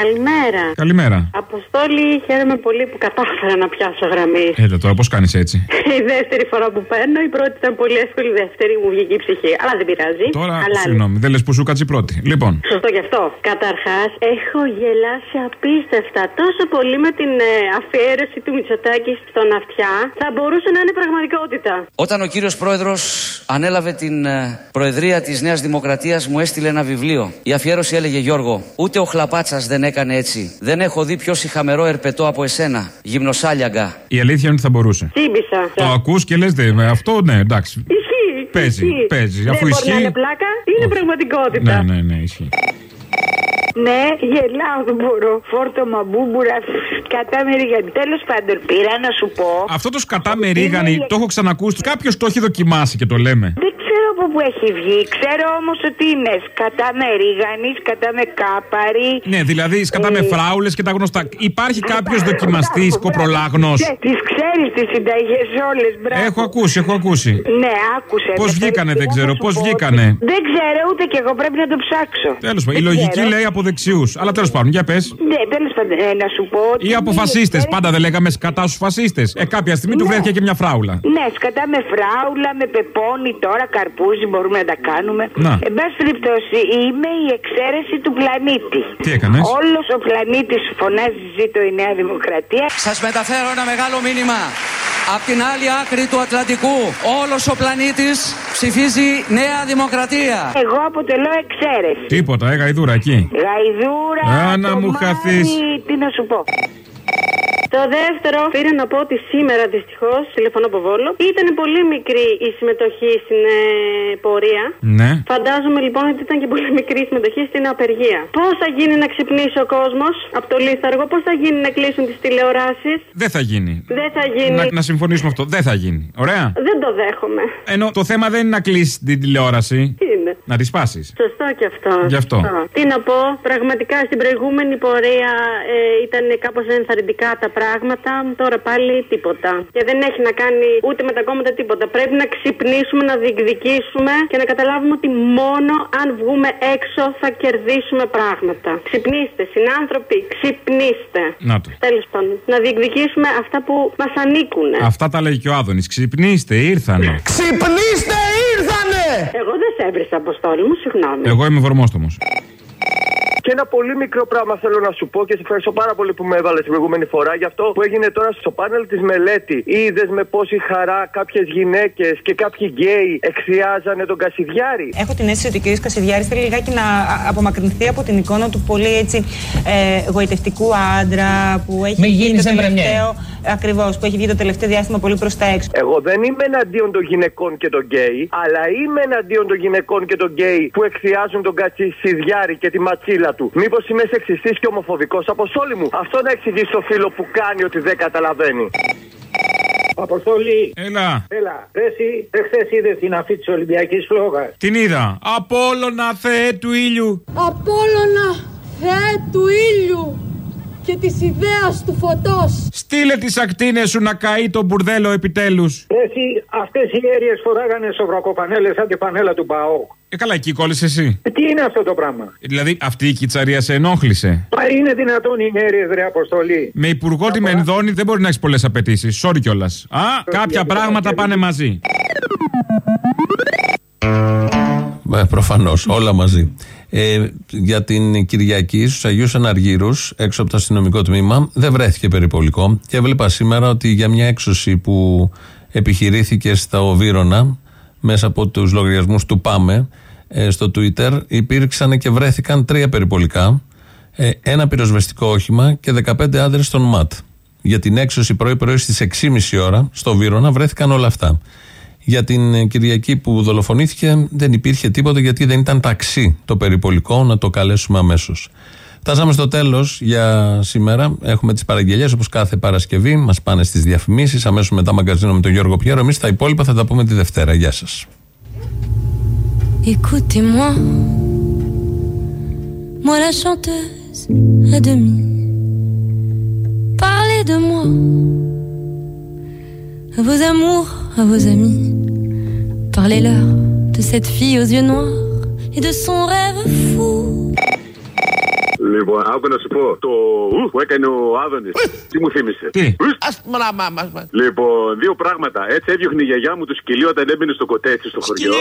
Καλημέρα. Καλημέρα. Αποστόλη, χαίρομαι πολύ που κατάφερα να πιάσω γραμμή. Έλα τώρα, πώς κάνεις έτσι; η δεύτερη φορά που παίρνω, η πρώτη ήταν πολύ εύκολη, η δεύτερη μου βγήκε η ψυχή. Αλλά δεν πειράζει. Τώρα, Αλλά συγγνώμη, δεν λες που σου κάτσει πρώτη. Λοιπόν, Σωστό γι' αυτό. Καταρχάς, έχω γελάσει απίστευτα τόσο πολύ με την ε, αφιέρωση του Μητσοτάκη στον αυτιά. Θα μπορούσε να είναι πραγματικότητα. Όταν ο κύριος πρόεδρος ανέλαβε την ε, προεδρία της Νέας Δημοκρατίας μου έστειλε ένα βιβλίο. Η αφιέρωση έλεγε Γιώργο, ούτε ο Χλαπάτσας δεν έκανε έτσι. Δεν έχω δει πιο σιχαμερό ερπετό από εσένα. Γυμνοσάλιαγκα. η αλήθεια είναι ότι θα μπορούσε. Τσίμπησα. Το ακούς και λες, δε, με αυτό ναι, εντάξει. Ισχύει. Παίζει, ισχύει. παίζει. Δεν Αφού μπορεί ισχύει. να είναι πλάκα, είναι πραγματικότητα. Ναι, ναι, ναι, ισχύει. Ναι, γελάω, δεν μπορώ. Φόρτο μαμπούμπουρα, κατά με ρίγανη. Τέλος πάντων, πήρα να σου πω. Αυτό το σκατά με ρίγανη το έχω ξανακούσει. Κάποιος το έχει δοκιμάσει και το λέμε. Δεν ξέρω από πού έχει βγει. Ξέρω όμως ότι είναι σκατά με ρίγανης, σκατά με κάπαρη. Ναι, δηλαδή σκατά με φράουλες και τα γνωστά. Υπάρχει κάποιος δοκιμαστής κοπρολάγνος; Τις ξέρεις τις συνταγές όλες, μπράβο. Έχω ακούσει, έχω ακούσει. Ναι, άκουσε. Πώς με. βγήκανε, δεν Θέλω ξέρω. να σου Πώς πω βγήκανε; ότι- Δεν ξέρω ούτε και εγώ πρέπει να το ψάξω. Τέλος πάντων. Η Δεν λογική ξέρω. λέει από δεξιούς. Αλλά τέλος πάντων, για πες. Ναι, τέλος πάντων, ε, να σου πω. ότι Ή από είναι φασίστε. εξαίρεση- Πάντα δεν λέγαμε σκατά στους φασίστες. Ε, κάποια στιγμή του Ναι. βρέθηκε και μια φράουλα. Ναι, σκατά με φράουλα, με πεπόνι τώρα, καρπούζι, μπορούμε να τα κάνουμε. Να. Εν πάση περιπτώσει, είμαι η εξαίρεση του πλανήτη. Τι έκανες; Όλος ο πλανήτης φωνάζει ζήτω η Νέα Δημοκρατία. Σας μεταφέρω ένα μεγάλο μήνυμα. Απ' την άλλη άκρη του Ατλαντικού, όλος ο πλανήτης ψηφίζει Νέα Δημοκρατία. Εγώ αποτελώ εξαίρεση. Τίποτα, ε, γαϊδούρα εκεί. Γαϊδούρα, Α, να το μου Μάρι, χαθείς. Τι να σου πω. Το δεύτερο, πήρα να πω ότι σήμερα δυστυχώς, τηλεφωνώ από Βόλο, ήταν πολύ μικρή η συμμετοχή στην ε, πορεία. Ναι. Φαντάζομαι λοιπόν ότι ήταν και πολύ μικρή η συμμετοχή στην απεργία. Πώς θα γίνει να ξυπνήσει ο κόσμος από το λίθαργο, πώς θα γίνει να κλείσουν τις τηλεοράσεις; Δεν θα γίνει. Δεν θα γίνει. Να, να συμφωνήσουμε αυτό. Δεν θα γίνει. Ωραία. Δεν το δέχομαι. Ενώ το θέμα δεν είναι να κλείσεις την τηλεόραση. Τι είναι; Να τη σπάσεις. Σωστό και αυτό. Γι' αυτό. Σωστό. Τι να πω, πραγματικά στην προηγούμενη πορεία ε, ήταν κάπως ενθαρρυντικά τα πράγματα. Τώρα πάλι τίποτα. Και δεν έχει να κάνει ούτε με τα κόμματα τίποτα. Πρέπει να ξυπνήσουμε, να διεκδικήσουμε και να καταλάβουμε ότι μόνο αν βγούμε έξω θα κερδίσουμε πράγματα. Ξυπνήστε, συνάνθρωποι, ξυπνήστε. Να το. Τέλος πάντων, να διεκδικήσουμε αυτά που μας ανήκουν. Αυτά τα λέει και ο Άδωνης. Ξυπνήστε, ήρθανε. Ξυπνήστε, ήρθανε! Εγώ δεν σε έβρισα, Αποστόλη μου, συγγνώμη. Εγώ είμαι βορμόστομος. Και ένα πολύ μικρό πράγμα θέλω να σου πω και σε ευχαριστώ πάρα πολύ που με έβαλες την προηγούμενη φορά για αυτό που έγινε τώρα στο πάνελ της μελέτη. Είδες με πόση χαρά κάποιες γυναίκες και κάποιοι γκέι εκθιάζανε τον Κασιδιάρη. Έχω την αίσθηση ότι ο κ. Κασιδιάρης θέλει λιγάκι να α- απομακρυνθεί από την εικόνα του πολύ έτσι ε, γοητευτικού άντρα που έχει Μη βγει γίνεις το εμπρεμιέ. τελευταίο. Ακριβώς, που έχει βγει το τελευταίο διάστημα πολύ προς τα έξω. Εγώ δεν είμαι εναντίον των γυναικών και των γκέι, αλλά είμαι εναντίον των γυναικών και των γκέι που εκθειάζουν τον Κασιδιάρη και τη ματσίλα του. Μήπως είμαι σεξιστής και ομοφοβικός, Αποστόλη μου. Αυτό να εξηγήσει στο φίλο που κάνει ότι δεν καταλαβαίνει. Αποστολή. Έλα. Έλα. Εσύ, εχθές είδες την αφή της Ολυμπιακής Φλόγας. Την είδα. Απόλωνα Θεέ του ήλιου. Απόλλωνα, Θεέ του ήλιου, και της ιδέας του φωτός. Στείλε τις ακτίνες σου να καεί το μπουρδέλο επιτέλους. Εσύ, αυτές οι αίριες φοράγανε σοβρακοπανέλες σαν την πανέλα του Μπαό. Ε, καλά, εκεί κόλλησε εσύ. Τι είναι αυτό το πράγμα; Δηλαδή, αυτή η κυτσαρία σε ενόχλησε. Μα είναι δυνατόν οι αίριες ρε αποστολή. Με υπουργό τη Μενδώνη δεν μπορεί να έχεις πολλές απαιτήσεις. Sorry κιόλας. Α, κάποια πράγματα πάνε μαζί. Ε, Προφανώς, όλα μαζί. Ε, για την Κυριακή στους Αγίους Αναργύρους, έξω από το αστυνομικό τμήμα, δεν βρέθηκε περιπολικό. Και έβλεπα σήμερα ότι για μια έξωση που επιχειρήθηκε στο Βύρονα, μέσα από τους λογαριασμούς του ΠΑΜΕ, ε, στο Twitter, υπήρξαν και βρέθηκαν τρία περιπολικά, ε, ένα πυροσβεστικό όχημα και 15 άντρες στον ΜΑΤ. Για την έξωση πρωί-πρωί στις 6.30 ώρα στο Βύρονα βρέθηκαν όλα αυτά. Για την ε, Κυριακή που δολοφονήθηκε δεν υπήρχε τίποτα γιατί δεν ήταν ταξί το περιπολικό, να το καλέσουμε αμέσως. Φτάσαμε στο τέλος για σήμερα. Έχουμε τις παραγγελίε όπως κάθε Παρασκευή. Μας πάνε στις διαφημίσεις. Αμέσως μετά μαγκαζίνο με τον Γιώργο Πιέρο. Εμείς τα υπόλοιπα θα τα πούμε τη Δευτέρα. Γεια σας. Écoutez-moi, moi la chanteuse à demi. Parlez de moi, à vos amours, à vos amis. Parlez-leur de cette fille aux yeux noirs et de son rêve fou. Λοιπόν, άκου να σου πω. Το ου που έκανε ο Άδωνη. Τι μου θύμισε. Τι. Λοιπόν, δύο πράγματα. Έτσι έδιωχνε η γιαγιά μου το σκυλί όταν έμπαινε στο κοτέτσι στο χωριό.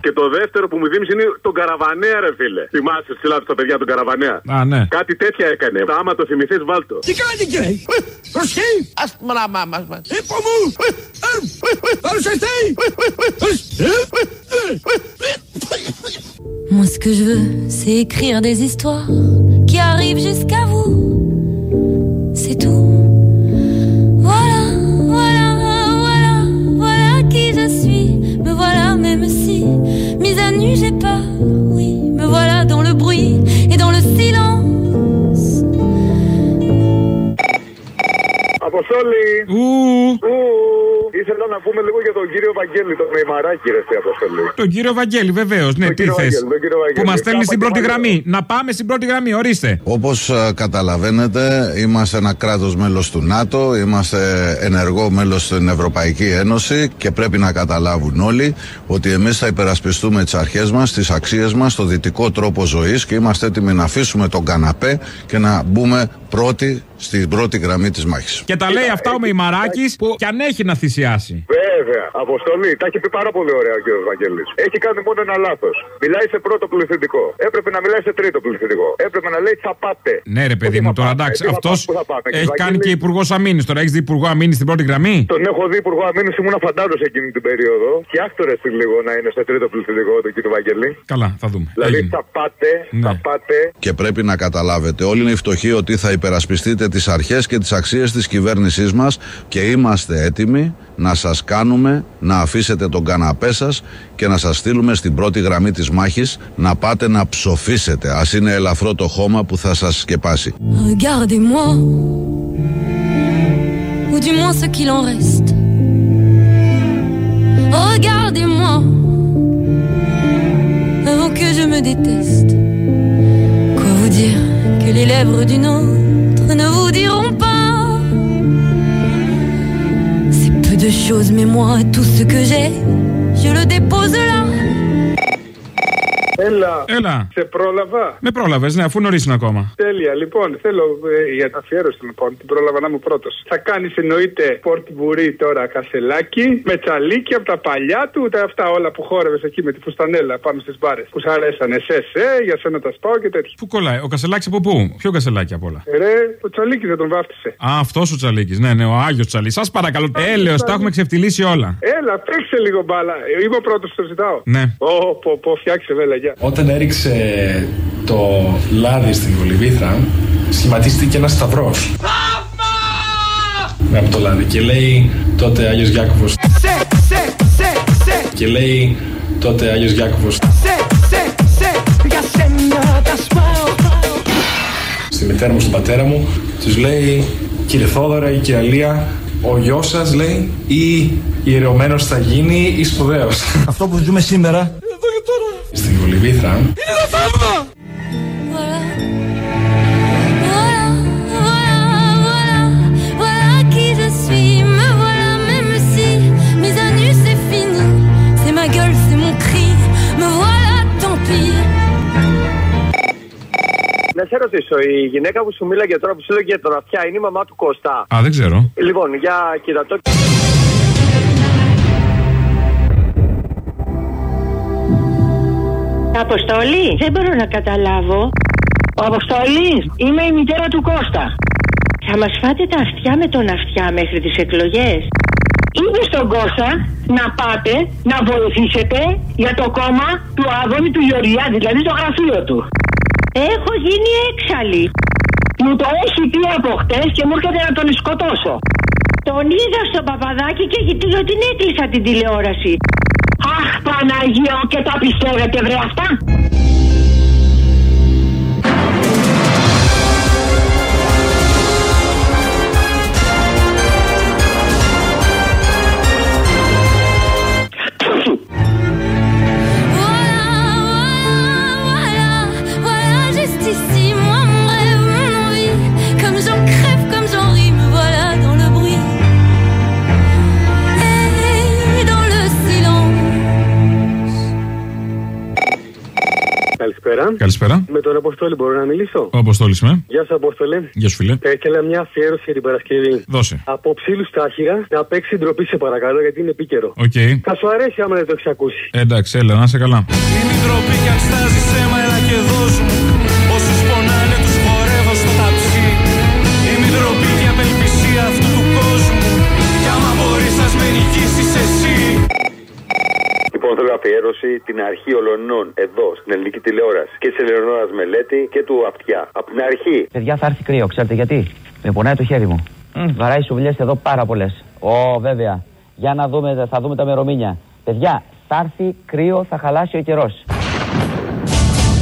Και το δεύτερο που μου θύμισε είναι τον καραβανέα, ρε φίλε. Θυμάσαι ψηλά στα παιδιά τον καραβανέα. Α, ναι. Κάτι τέτοια έκανε. Άμα το θυμηθεί, βάλτο. Τι κάνει κύριε, προσχή, ας μάμα μας μας. Υπό μου, παρουσιαστεί. Moi, ce que je veux, c'est écrire des histoires qui arrivent jusqu'à vous. voilà, même si, mise à nu, j'ai peur, oui, me voilà dans le bruit et dans le silence. Ouh. Ήθελα να πούμε λίγο για τον κύριο Βαγγέλη, τον Νεϊμαράκη, ρε, στην Αποστόλη. Τον κύριο Βαγγέλη, βεβαίως. Ναι, τι κύριο θες. Βαγγέλη, τον κύριο Βαγγέλη. Που μας στέλνει στην πρώτη Κάπου γραμμή. Να πάμε στην πρώτη γραμμή, ορίστε. Όπως ε, καταλαβαίνετε είμαστε ένα κράτος μέλος του ΝΑΤΟ, είμαστε ενεργό μέλος στην Ευρωπαϊκή Ένωση και πρέπει να καταλάβουν όλοι ότι εμείς θα υπερασπιστούμε τις αρχές μας, τις αξίες μας, το δυτικό τρόπο ζωής και είμαστε έτοιμοι να αφήσουμε τον καναπέ και να μπούμε πρώτοι στην πρώτη γραμμή της μάχης. Και τα λέει αυτά ο Μεϊμαράκη που κι αν έχει να θυσιάσει. Βέβαια, Αποστολή, τα έχει πει πάρα πολύ ωραία ο κύριος Βαγγέλης. Έχει κάνει μόνο ένα λάθος. Μιλάει σε πρώτο πληθυντικό. Έπρεπε να μιλάει σε τρίτο πληθυντικό. Έπρεπε να λέει θα πάτε. Ναι, ρε παιδί μου, τώρα εντάξει. Τι θα Αυτός πάμε, πού θα πάμε, κύριε έχει κάνει Βαγγέλη; και υπουργός αμήνης. Τώρα έχεις δει υπουργό αμήνης στην πρώτη γραμμή; Τον έχω δει υπουργό αμήνης, ήμουν φαντάζο εκείνη την περίοδο. Φτιάχτο ρε εσύ λίγο να είναι σε τρίτο πληθυντικό του κύριο Βαγγέλη. Καλά, θα δούμε. Δηλαδή Έγινε. θα πάτε, θα Ναι. πάτε. Και πρέπει να καταλάβετε όλοι είναι φτωχοί ότι θα υπερασπιστείτε τις αρχές και τις αξίες της κυβέρνησής μας και είμαστε έτοιμοι να σας κάνουμε να αφήσετε τον καναπέ σας και να σας στείλουμε στην πρώτη γραμμή της μάχης να πάτε να ψοφήσετε. Ας είναι ελαφρό το χώμα που θα σας σκεπάσει. Regardez-moi, ou du moins ce qu'il en reste. Regardez-moi, avant que je me déteste. Quoi vous dire que les lèvres d'une autre ne vous diront pas de choses, mais moi, tout ce que j'ai, je le dépose là. Έλα. Έλα. Σε πρόλαβα. Με πρόλαβες, ναι, αφού νωρίς είναι ακόμα. Τέλεια. Λοιπόν, θέλω ε, για τα αφιέρωση λοιπόν, την πρόλαβα να είμαι πρώτος. Θα κάνεις εννοείται πόρτι μπουρί τώρα κασελάκι με τσαλίκι από τα παλιά του, τα αυτά όλα που χόρευες εκεί με τη φουστανέλα πάνω στις μπάρες. Που σ' αρέσανε. Εσέ, ε, για σένα τα σπάω και τέτοια. Πού κολλάει, ο Κασελάκη από πού, ποιο Κασελάκη απ' όλα; Ρε, ο τσαλίκι δεν τον βάφτισε. Α, αυτός ο Τσαλίκης. Ναι, ναι, ο Άγιος Τσαλίκης. Σας παρακαλώ, έλεος, τα έχουμε ξεφτυλίσει όλα. Έλα, παίξε λίγο μπάλα. Ε, Είμαι ο πρώτος, το ζητάω. Ναι. Ω, πω, πω, φτιάξε βέλα, γεια. Όταν έριξε το λάδι στην κολυβήθρα, σχηματίστηκε ένας σταυρός. Από το λάδι. Και λέει τότε Άγιος Γιάκωβος. Και λέει τότε Άγιος Γιάκωβος. Για σένα τα σπάω. Στη μητέρα μου, στον πατέρα μου, τους λέει Κύριε Θόδωρα ή κύριε Αλία, ο γιος σας λέει ή ιερωμένος θα γίνει ή σπουδαίος. Αυτό που ζούμε σήμερα εδώ και τώρα. Στη Είναι ένα θαύμα! Να σε ρωτήσω, η γυναίκα που σου μίλαγε τώρα που σου λέγε τώρα πια είναι η μαμά του Κώστα; Α, δεν ξέρω. Λοιπόν, για κοιτατό... Αποστολή, δεν μπορώ να καταλάβω. Ο Αποστολή, είμαι η μητέρα του Κώστα. Θα μας φάτε τα αυτιά με τον αυτιά μέχρι τις εκλογές. Είπε στον Κώστα να πάτε να βοηθήσετε για το κόμμα του Άδωνη του Γεωργιάδη, δηλαδή το γραφείο του. Έχω γίνει έξαλλη. Μου το έχει πει από χτες και μου έρχεται να τον σκοτώσω. Τον είδα στο παπαδάκι και γιατί την έκλεισα την τηλεόραση. Αχ Παναγία και τα πιστεύετε βρε αυτά. Καλησπέρα. Καλησπέρα. Με τον Αποστόλη μπορώ να μιλήσω; Ο Αποστόλης με. Γεια σου, Απόστολε. Γεια σου, φίλε. Θα ήθελα μια αφιέρωση για την Παρασκευή. Δώσε. Από ψύλλους στ' άχυρα να παίξει ντροπή σε παρακαλώ γιατί είναι επίκαιρο. Οκ. Θα σου αρέσει άμα δεν το έχεις ακούσει. Ε, Εντάξει, έλα, να είσαι καλά. Η μητροπή κι αν στάζει αίμα, έλα και δώσ' μου αφιέρωση την αρχή ολονών εδώ στην ελληνική τηλεόραση και τη Ελεονόρα Μελέτη και του Αυτιά. Από την αρχή. Παιδιά, θα έρθει κρύο, ξέρετε γιατί; Με πονάει το χέρι μου. Μμ, βαράει σουβλιές εδώ πάρα πολλές. Ω, βέβαια. Για να δούμε, θα δούμε τα μερομήνια. Παιδιά, θα έρθει κρύο, θα χαλάσει ο καιρός.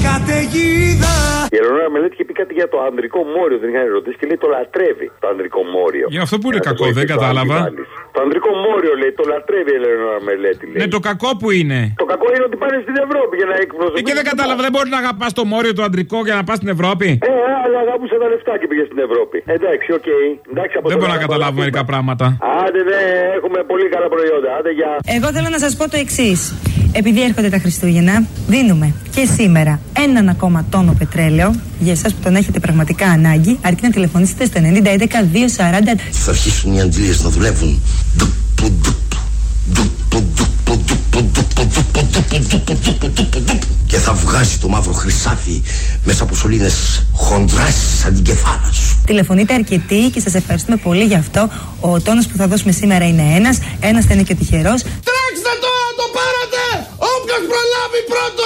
Καταιγίδα Η Ελεονόρα Μελέτη είχε πει κάτι για το ανδρικό μόριο, δεν είχαν ερωτήσει και λέει το λατρεύει το ανδρικό μόριο. Για αυτό που είναι Να το κακό, βοηθήσει δεν το κατάλαβα. Αντιβάλλης. Το ανδρικό μόριο λέει, το λατρεύει η Ελεονόρα Μελέτη. Λέει. Ναι, το κακό που είναι. Το κακό είναι ότι πάνε στην Ευρώπη για να Ε, εκπροσωπήσουν. και δεν κατάλαβα, δεν μπορεί να αγαπάς το μόριο το αντρικό για να πας στην Ευρώπη; Ε, αλλά αγάπησε τα λεφτά και πήγε στην Ευρώπη. Εντάξει, οκ. Εντάξει, από Δεν τώρα μπορώ να να καταλάβω παραπούμε. μερικά πράγματα. Άντε, ναι, έχουμε πολύ καλά προϊόντα. Άντε, γεια. Εγώ θέλω να σας πω το εξής. Επειδή έρχονται τα Χριστούγεννα, δίνουμε και σήμερα έναν ακόμα τόνο πετρέλαιο για εσάς που τον έχετε πραγματικά ανάγκη, αρκεί να τηλεφωνήσετε στο 90 11 240. Θα αρχίσουν οι αντλίες να δουλεύουν. Και θα βγάζει το μαύρο χρυσάφι μέσα από σωλήνες χοντράς σαν την κεφάλα σου. Τηλεφωνείτε αρκετοί και σας ευχαριστούμε πολύ γι' αυτό. Ο τόνος που θα δώσουμε σήμερα είναι ένας, ένας θα είναι και ο τυχερός. Τρέξτε τώρα, το πάρετε! Όποιος προλάβει πρώτος!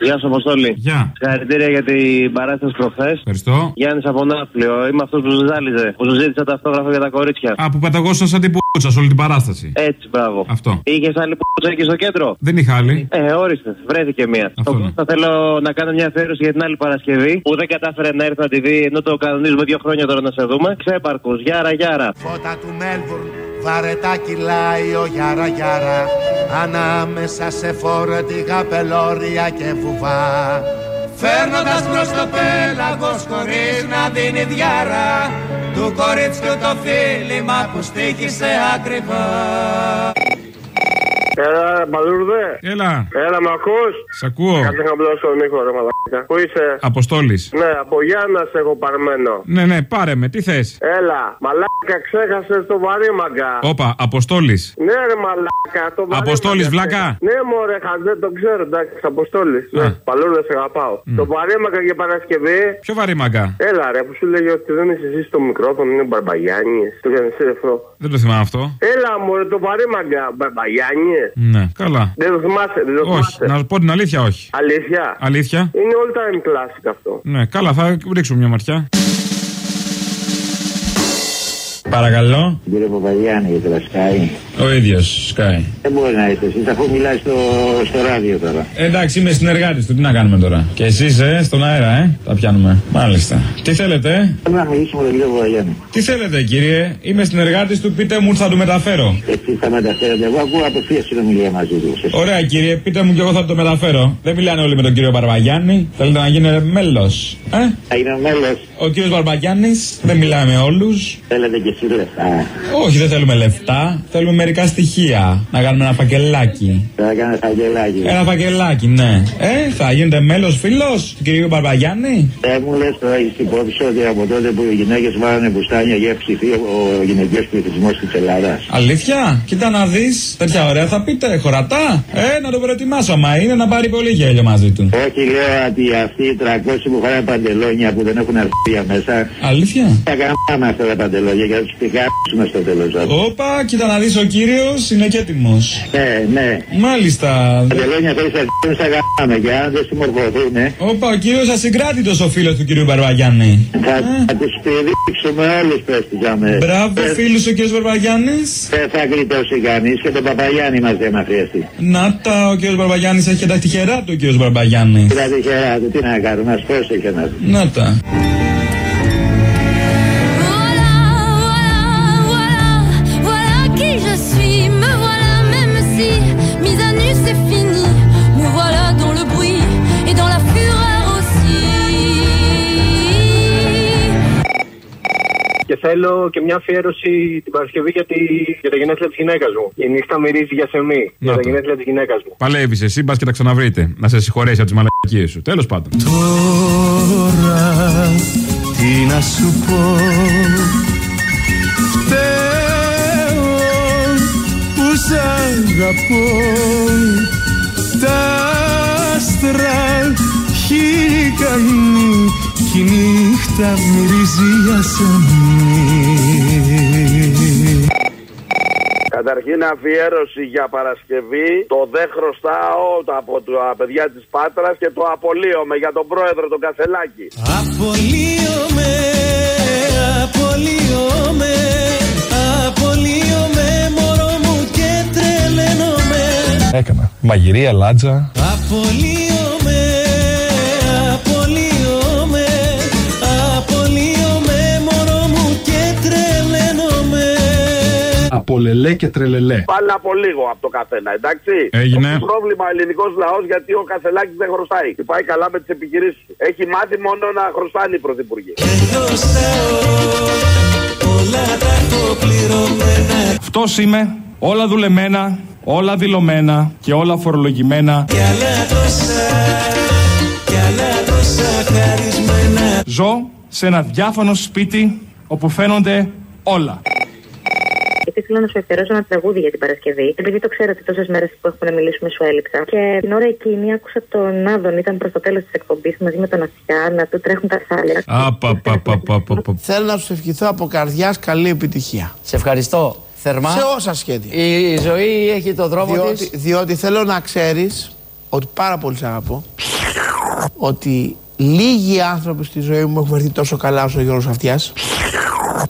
Γεια σου, Αποστόλη. Γεια. Συγχαρητήρια για την παράσταση προχθές. Ευχαριστώ. Γιάννης από Ναύπλιο. Είμαι αυτός που ζάλιζε. Που σου ζήτησα τα αυτόγραφα για τα κορίτσια. Α, που παταγώσαν σαν την πουτσα σε όλη την παράσταση. Έτσι, μπράβο. Αυτό. Είχες άλλη πουτσα εκεί στο κέντρο; Δεν είχα άλλη. Ε, όριστες, βρέθηκε μία. Αυτό ναι. Θα θέλω να κάνω μια αφιέρωση για την άλλη Παρασκευή που δεν κατάφερε να έρθει να τη δει ενώ το κανονίζουμε δύο χρόνια τώρα να σε δούμε. Ξέπαρκος, γιάρα γιάρα. Φώτα του Μέλβουρν βαρετά κυλάει ο Γιάρα Γιάρα Ανάμεσα σε φορτηγά πελώρια και βουβά. Φέρνοντας προς το πέλαγος χωρίς να δίνει διάρα Του κορίτσιου το φίλημα που στήχησε ακριβά Έλα, Μπαλούρδε. Έλα. Έλα, μ' ακούς; Σ' ακούω. Κάτσε χαμηλό στον ήχο, ρε μαλάκα. Πού είσαι; Αποστόλης. Ναι, από Γιάννας σε έχω παρμένο. Ναι, ναι, πάρε με, τι θες; Έλα, μαλάκα, ξέχασες το βαρύμαγκα. Όπα, Αποστόλης. Ναι, ρε μαλάκα, το βαρύμαγκα. Αποστόλης, βλάκα. Ναι, μωρέ, χαζέ, το ξέρω, εντάξει, Αποστόλης. Ναι, παλούρδες, σε αγαπάω. Το βαρύμαγκα για Παρασκευή. Ποιο βαρύ μαγκά; Έλα, ρε, που σου λέγει ότι δεν είσαι εσύ στο μικρόφωνο, είναι Μπαρμπαγιάννης. Το έκανε εσύ αυτό. Δεν το θυμάμαι αυτό. Έλα, μωρέ, το βαρύμαγκα, Μπαρμπαγιάννης. Ναι, καλά. Δεν το θυμάσαι, δεν το Όχι, θυμάσαι. να σου πω την αλήθεια, όχι. Αλήθεια; Αλήθεια. Είναι all time classic αυτό. Ναι, καλά, θα ρίξουμε μια ματιά. Παρακαλώ. Κύριε Παπαγιάννη, για το Σκάι. Ο ίδιος, Σκάι. Δεν μπορεί να είστε εσεί, αφού μιλάει στο, στο ράδιο τώρα. Εντάξει, είμαι συνεργάτης του. Τι να κάνουμε τώρα. Και εσείς, ε, στον αέρα, ε. Τα πιάνουμε. Μάλιστα. Τι θέλετε, ε; Θέλω να μιλήσουμε με τον κύριο Παπαγιάννη. Τι θέλετε, κύριε; Είμαι συνεργάτης του. Πείτε μου, θα του μεταφέρω. Εσεί θα μεταφέρετε. Εγώ ακούω απευθεία συνομιλία μαζί τους. Ωραία, κύριε, πείτε μου και εγώ θα το μεταφέρω. Δεν μιλάνε όλοι με τον κύριο Μπαρμπαγιάννη. Θέλετε να γίνετε μέλος. Ε; Θα είναι μέλος. Ο κύριος Μπαρμπαγιάννης δεν μιλάει με όλους. Θέλετε και εσύ λεφτά. Όχι, δεν θέλουμε λεφτά. Θέλουμε μερικά στοιχεία. Να κάνουμε ένα φακελάκι. Θα κάνει φακελάκι. Ένα φακελάκι, ναι. Ε, θα γίνετε μέλος φίλος του κυρίου Μπαρμπαγιάννη. Ε, μου λες τώρα έχεις υπόψη ότι από τότε που οι γυναίκες βάλανε μπουστάνια για ψηφί ο γυναικείος πληθυσμός της Ελλάδας. Αλήθεια, κοίτα να δεις. Τέτοια ωραία θα πείτε, χωρατά. Ε, να το προετοιμάσω. Μα είναι να πάρει πολύ γέλιο μαζί του. Όχι, λέω ότι αυτοί οι 300 που φοράνε παντελόνια που δεν έχουν αρθία μέσα. Αλήθεια; Θα κάνουμε αυτά τα παντελόνια και θα τους πηγάξουμε στο τέλος. Όπα, κοίτα να δεις ο κύριος είναι και έτοιμος. Ναι, ναι. Μάλιστα. Παντελόνια θέλει να θα κάνουμε και αν δεν συμμορφωθούν. Όπα, ο κύριος ασυγκράτητος ο φίλος του κυρίου Μπαρβαγιάννη. Θα, θα τους πηδήξουμε όλους πέστηκαμε. Μπράβο, φίλος ο κύριος Μπαρβαγιάννης. Δεν θα γλιτώσει κανείς και τον Παπαγιάννη μας δεν μα χρειαστεί. Να τα, ο κύριος Μπαρβαγιάννης έχει και τα τυχερά του ο κύριος Μπαρβαγιάννης. Τα τυχερά του, τι να κάνουμε, ας πρόσεχε να δεις. Να τα. Θέλω και μια αφιέρωση την Παρασκευή για, τη, για τα γενέθλια της γυναίκας μου. Η νύχτα μυρίζει για σεμί. Για τα το. γενέθλια της γυναίκας μου. Παλεύεις εσύ, μπας και τα ξαναβρείτε. Να σε συγχωρέσει από τις μαλακίες σου. Τέλος πάντων. Τώρα τι να σου πω Φταίω που σ' αγαπώ Τα άστρα χείλη καημή κι η νύχτα μυρίζει ασθενή Καταρχήν αφιέρωση για Παρασκευή. Το δεν χρωστάω το- από τα παιδιά της Πάτρας Και το απολύομαι για τον πρόεδρο τον Κασελάκη. Απολύομαι, απολύομαι, απολύομαι μωρό μου και τρελαίνομαι. Έκανα. Μαγειρία, λάτζα. Απολύομαι, Από λελέ και τρελελέ. Πάλι από λίγο από το καθένα, εντάξει. Έγινε. Έχει πρόβλημα ο ελληνικός λαός γιατί ο Κασελάκης δεν χρωστάει. Και πάει καλά με τις επιχειρήσεις του. Έχει μάθει μόνο να χρωστάνε οι πρωθυπουργοί. Όλα τα έχω πληρωμένα Αυτός είμαι. Όλα δουλεμένα, όλα δηλωμένα και όλα φορολογημένα. Κι άλλα τόσα, κι άλλα τόσα χαρισμένα Ζω σε ένα διάφανο σπίτι όπου φαίνονται όλα. Γιατί θέλω να σου αφιερώσω ένα τραγούδι για την Παρασκευή. Επειδή το ξέρω ότι τόσες μέρες που έχουμε να μιλήσουμε σου έλειψα. Και την ώρα εκείνη άκουσα τον Άδων, ήταν προς το τέλος της εκπομπής μαζί με τον Αυτιά να του τρέχουν τα σάλια. Απαπαπαπαπαπα. Θέλω να σου ευχηθώ από καρδιάς καλή επιτυχία. Σε ευχαριστώ θερμά. Σε όσα σχέδια. Η ζωή έχει το δρόμο διότι, της. διότι θέλω να ξέρεις ότι πάρα πολύ σε αγαπώ. Ότι λίγοι άνθρωποι στη ζωή μου έχουν έρθει τόσο καλά όσο ο Γιώργος Αυτιάς.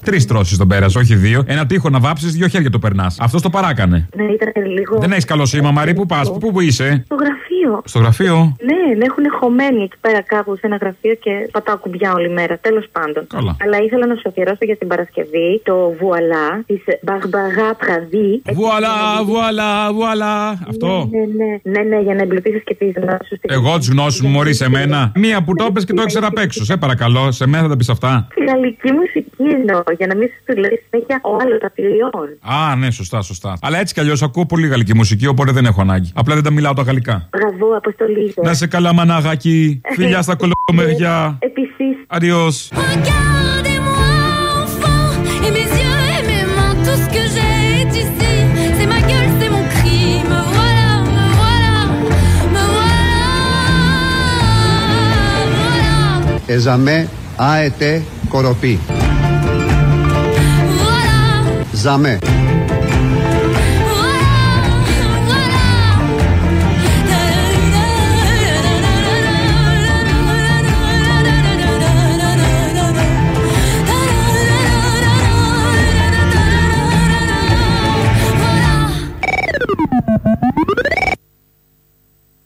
Τρεις τρώσεις τον πέρασε, όχι δύο. Ένα τείχο να βάψεις, δύο χέρια το περνάς. Αυτό το παράκανε. Ναι, ήταν λίγο. Δεν έχεις καλό σήμα, Μαρή, πού πας, πού, πού είσαι; Στο γραφείο. Στο γραφείο; Ναι, με έχουν χωμένη εκεί πέρα κάπου σε ένα γραφείο και πατάω κουμπιά όλη μέρα. Τέλος πάντων. Καλά. Αλλά ήθελα να σου αφιερώσω για την Παρασκευή το βουαλά της Μπαρμπαγά Πραδί. Βουαλά, βουαλά, βουαλά. Αυτό; Ναι, ναι, ναι, ναι, για να εμπλουτίσεις και τις γνώσεις σου. Εγώ τις γνώσεις μου, Μωρή, σε μένα. Μία που το έπε και το ήξερα απ' έξω. Σε παρακαλώ, σε μένα θα τα πεις αυτά. Στη γαλλική μουσική εννοώ, για να μην σου λέει συνέχεια ο άλλο απειλιών. Α, ναι, σωστά, σωστά. Αλλά έτσι κι αλλιώς ακούω πολύ γαλλική μουσική, οπότε δεν έχω ανάγκη. Απλά δεν τα μιλάω τα γαλλικά. Μπράβο, αποστολή. Να σε καλά, μαναγάκι. Φιλιά στα κολομεριά. Επίση. Αντιό. Regardez-moi enfant et mes yeux et mes mains, tout ce que j'ai est ici. C'est ma gueule, c'est mon cri. Me voilà, me voilà, me voilà, voilà. Εζαμέ άετε κοροπή. Ζαμέ.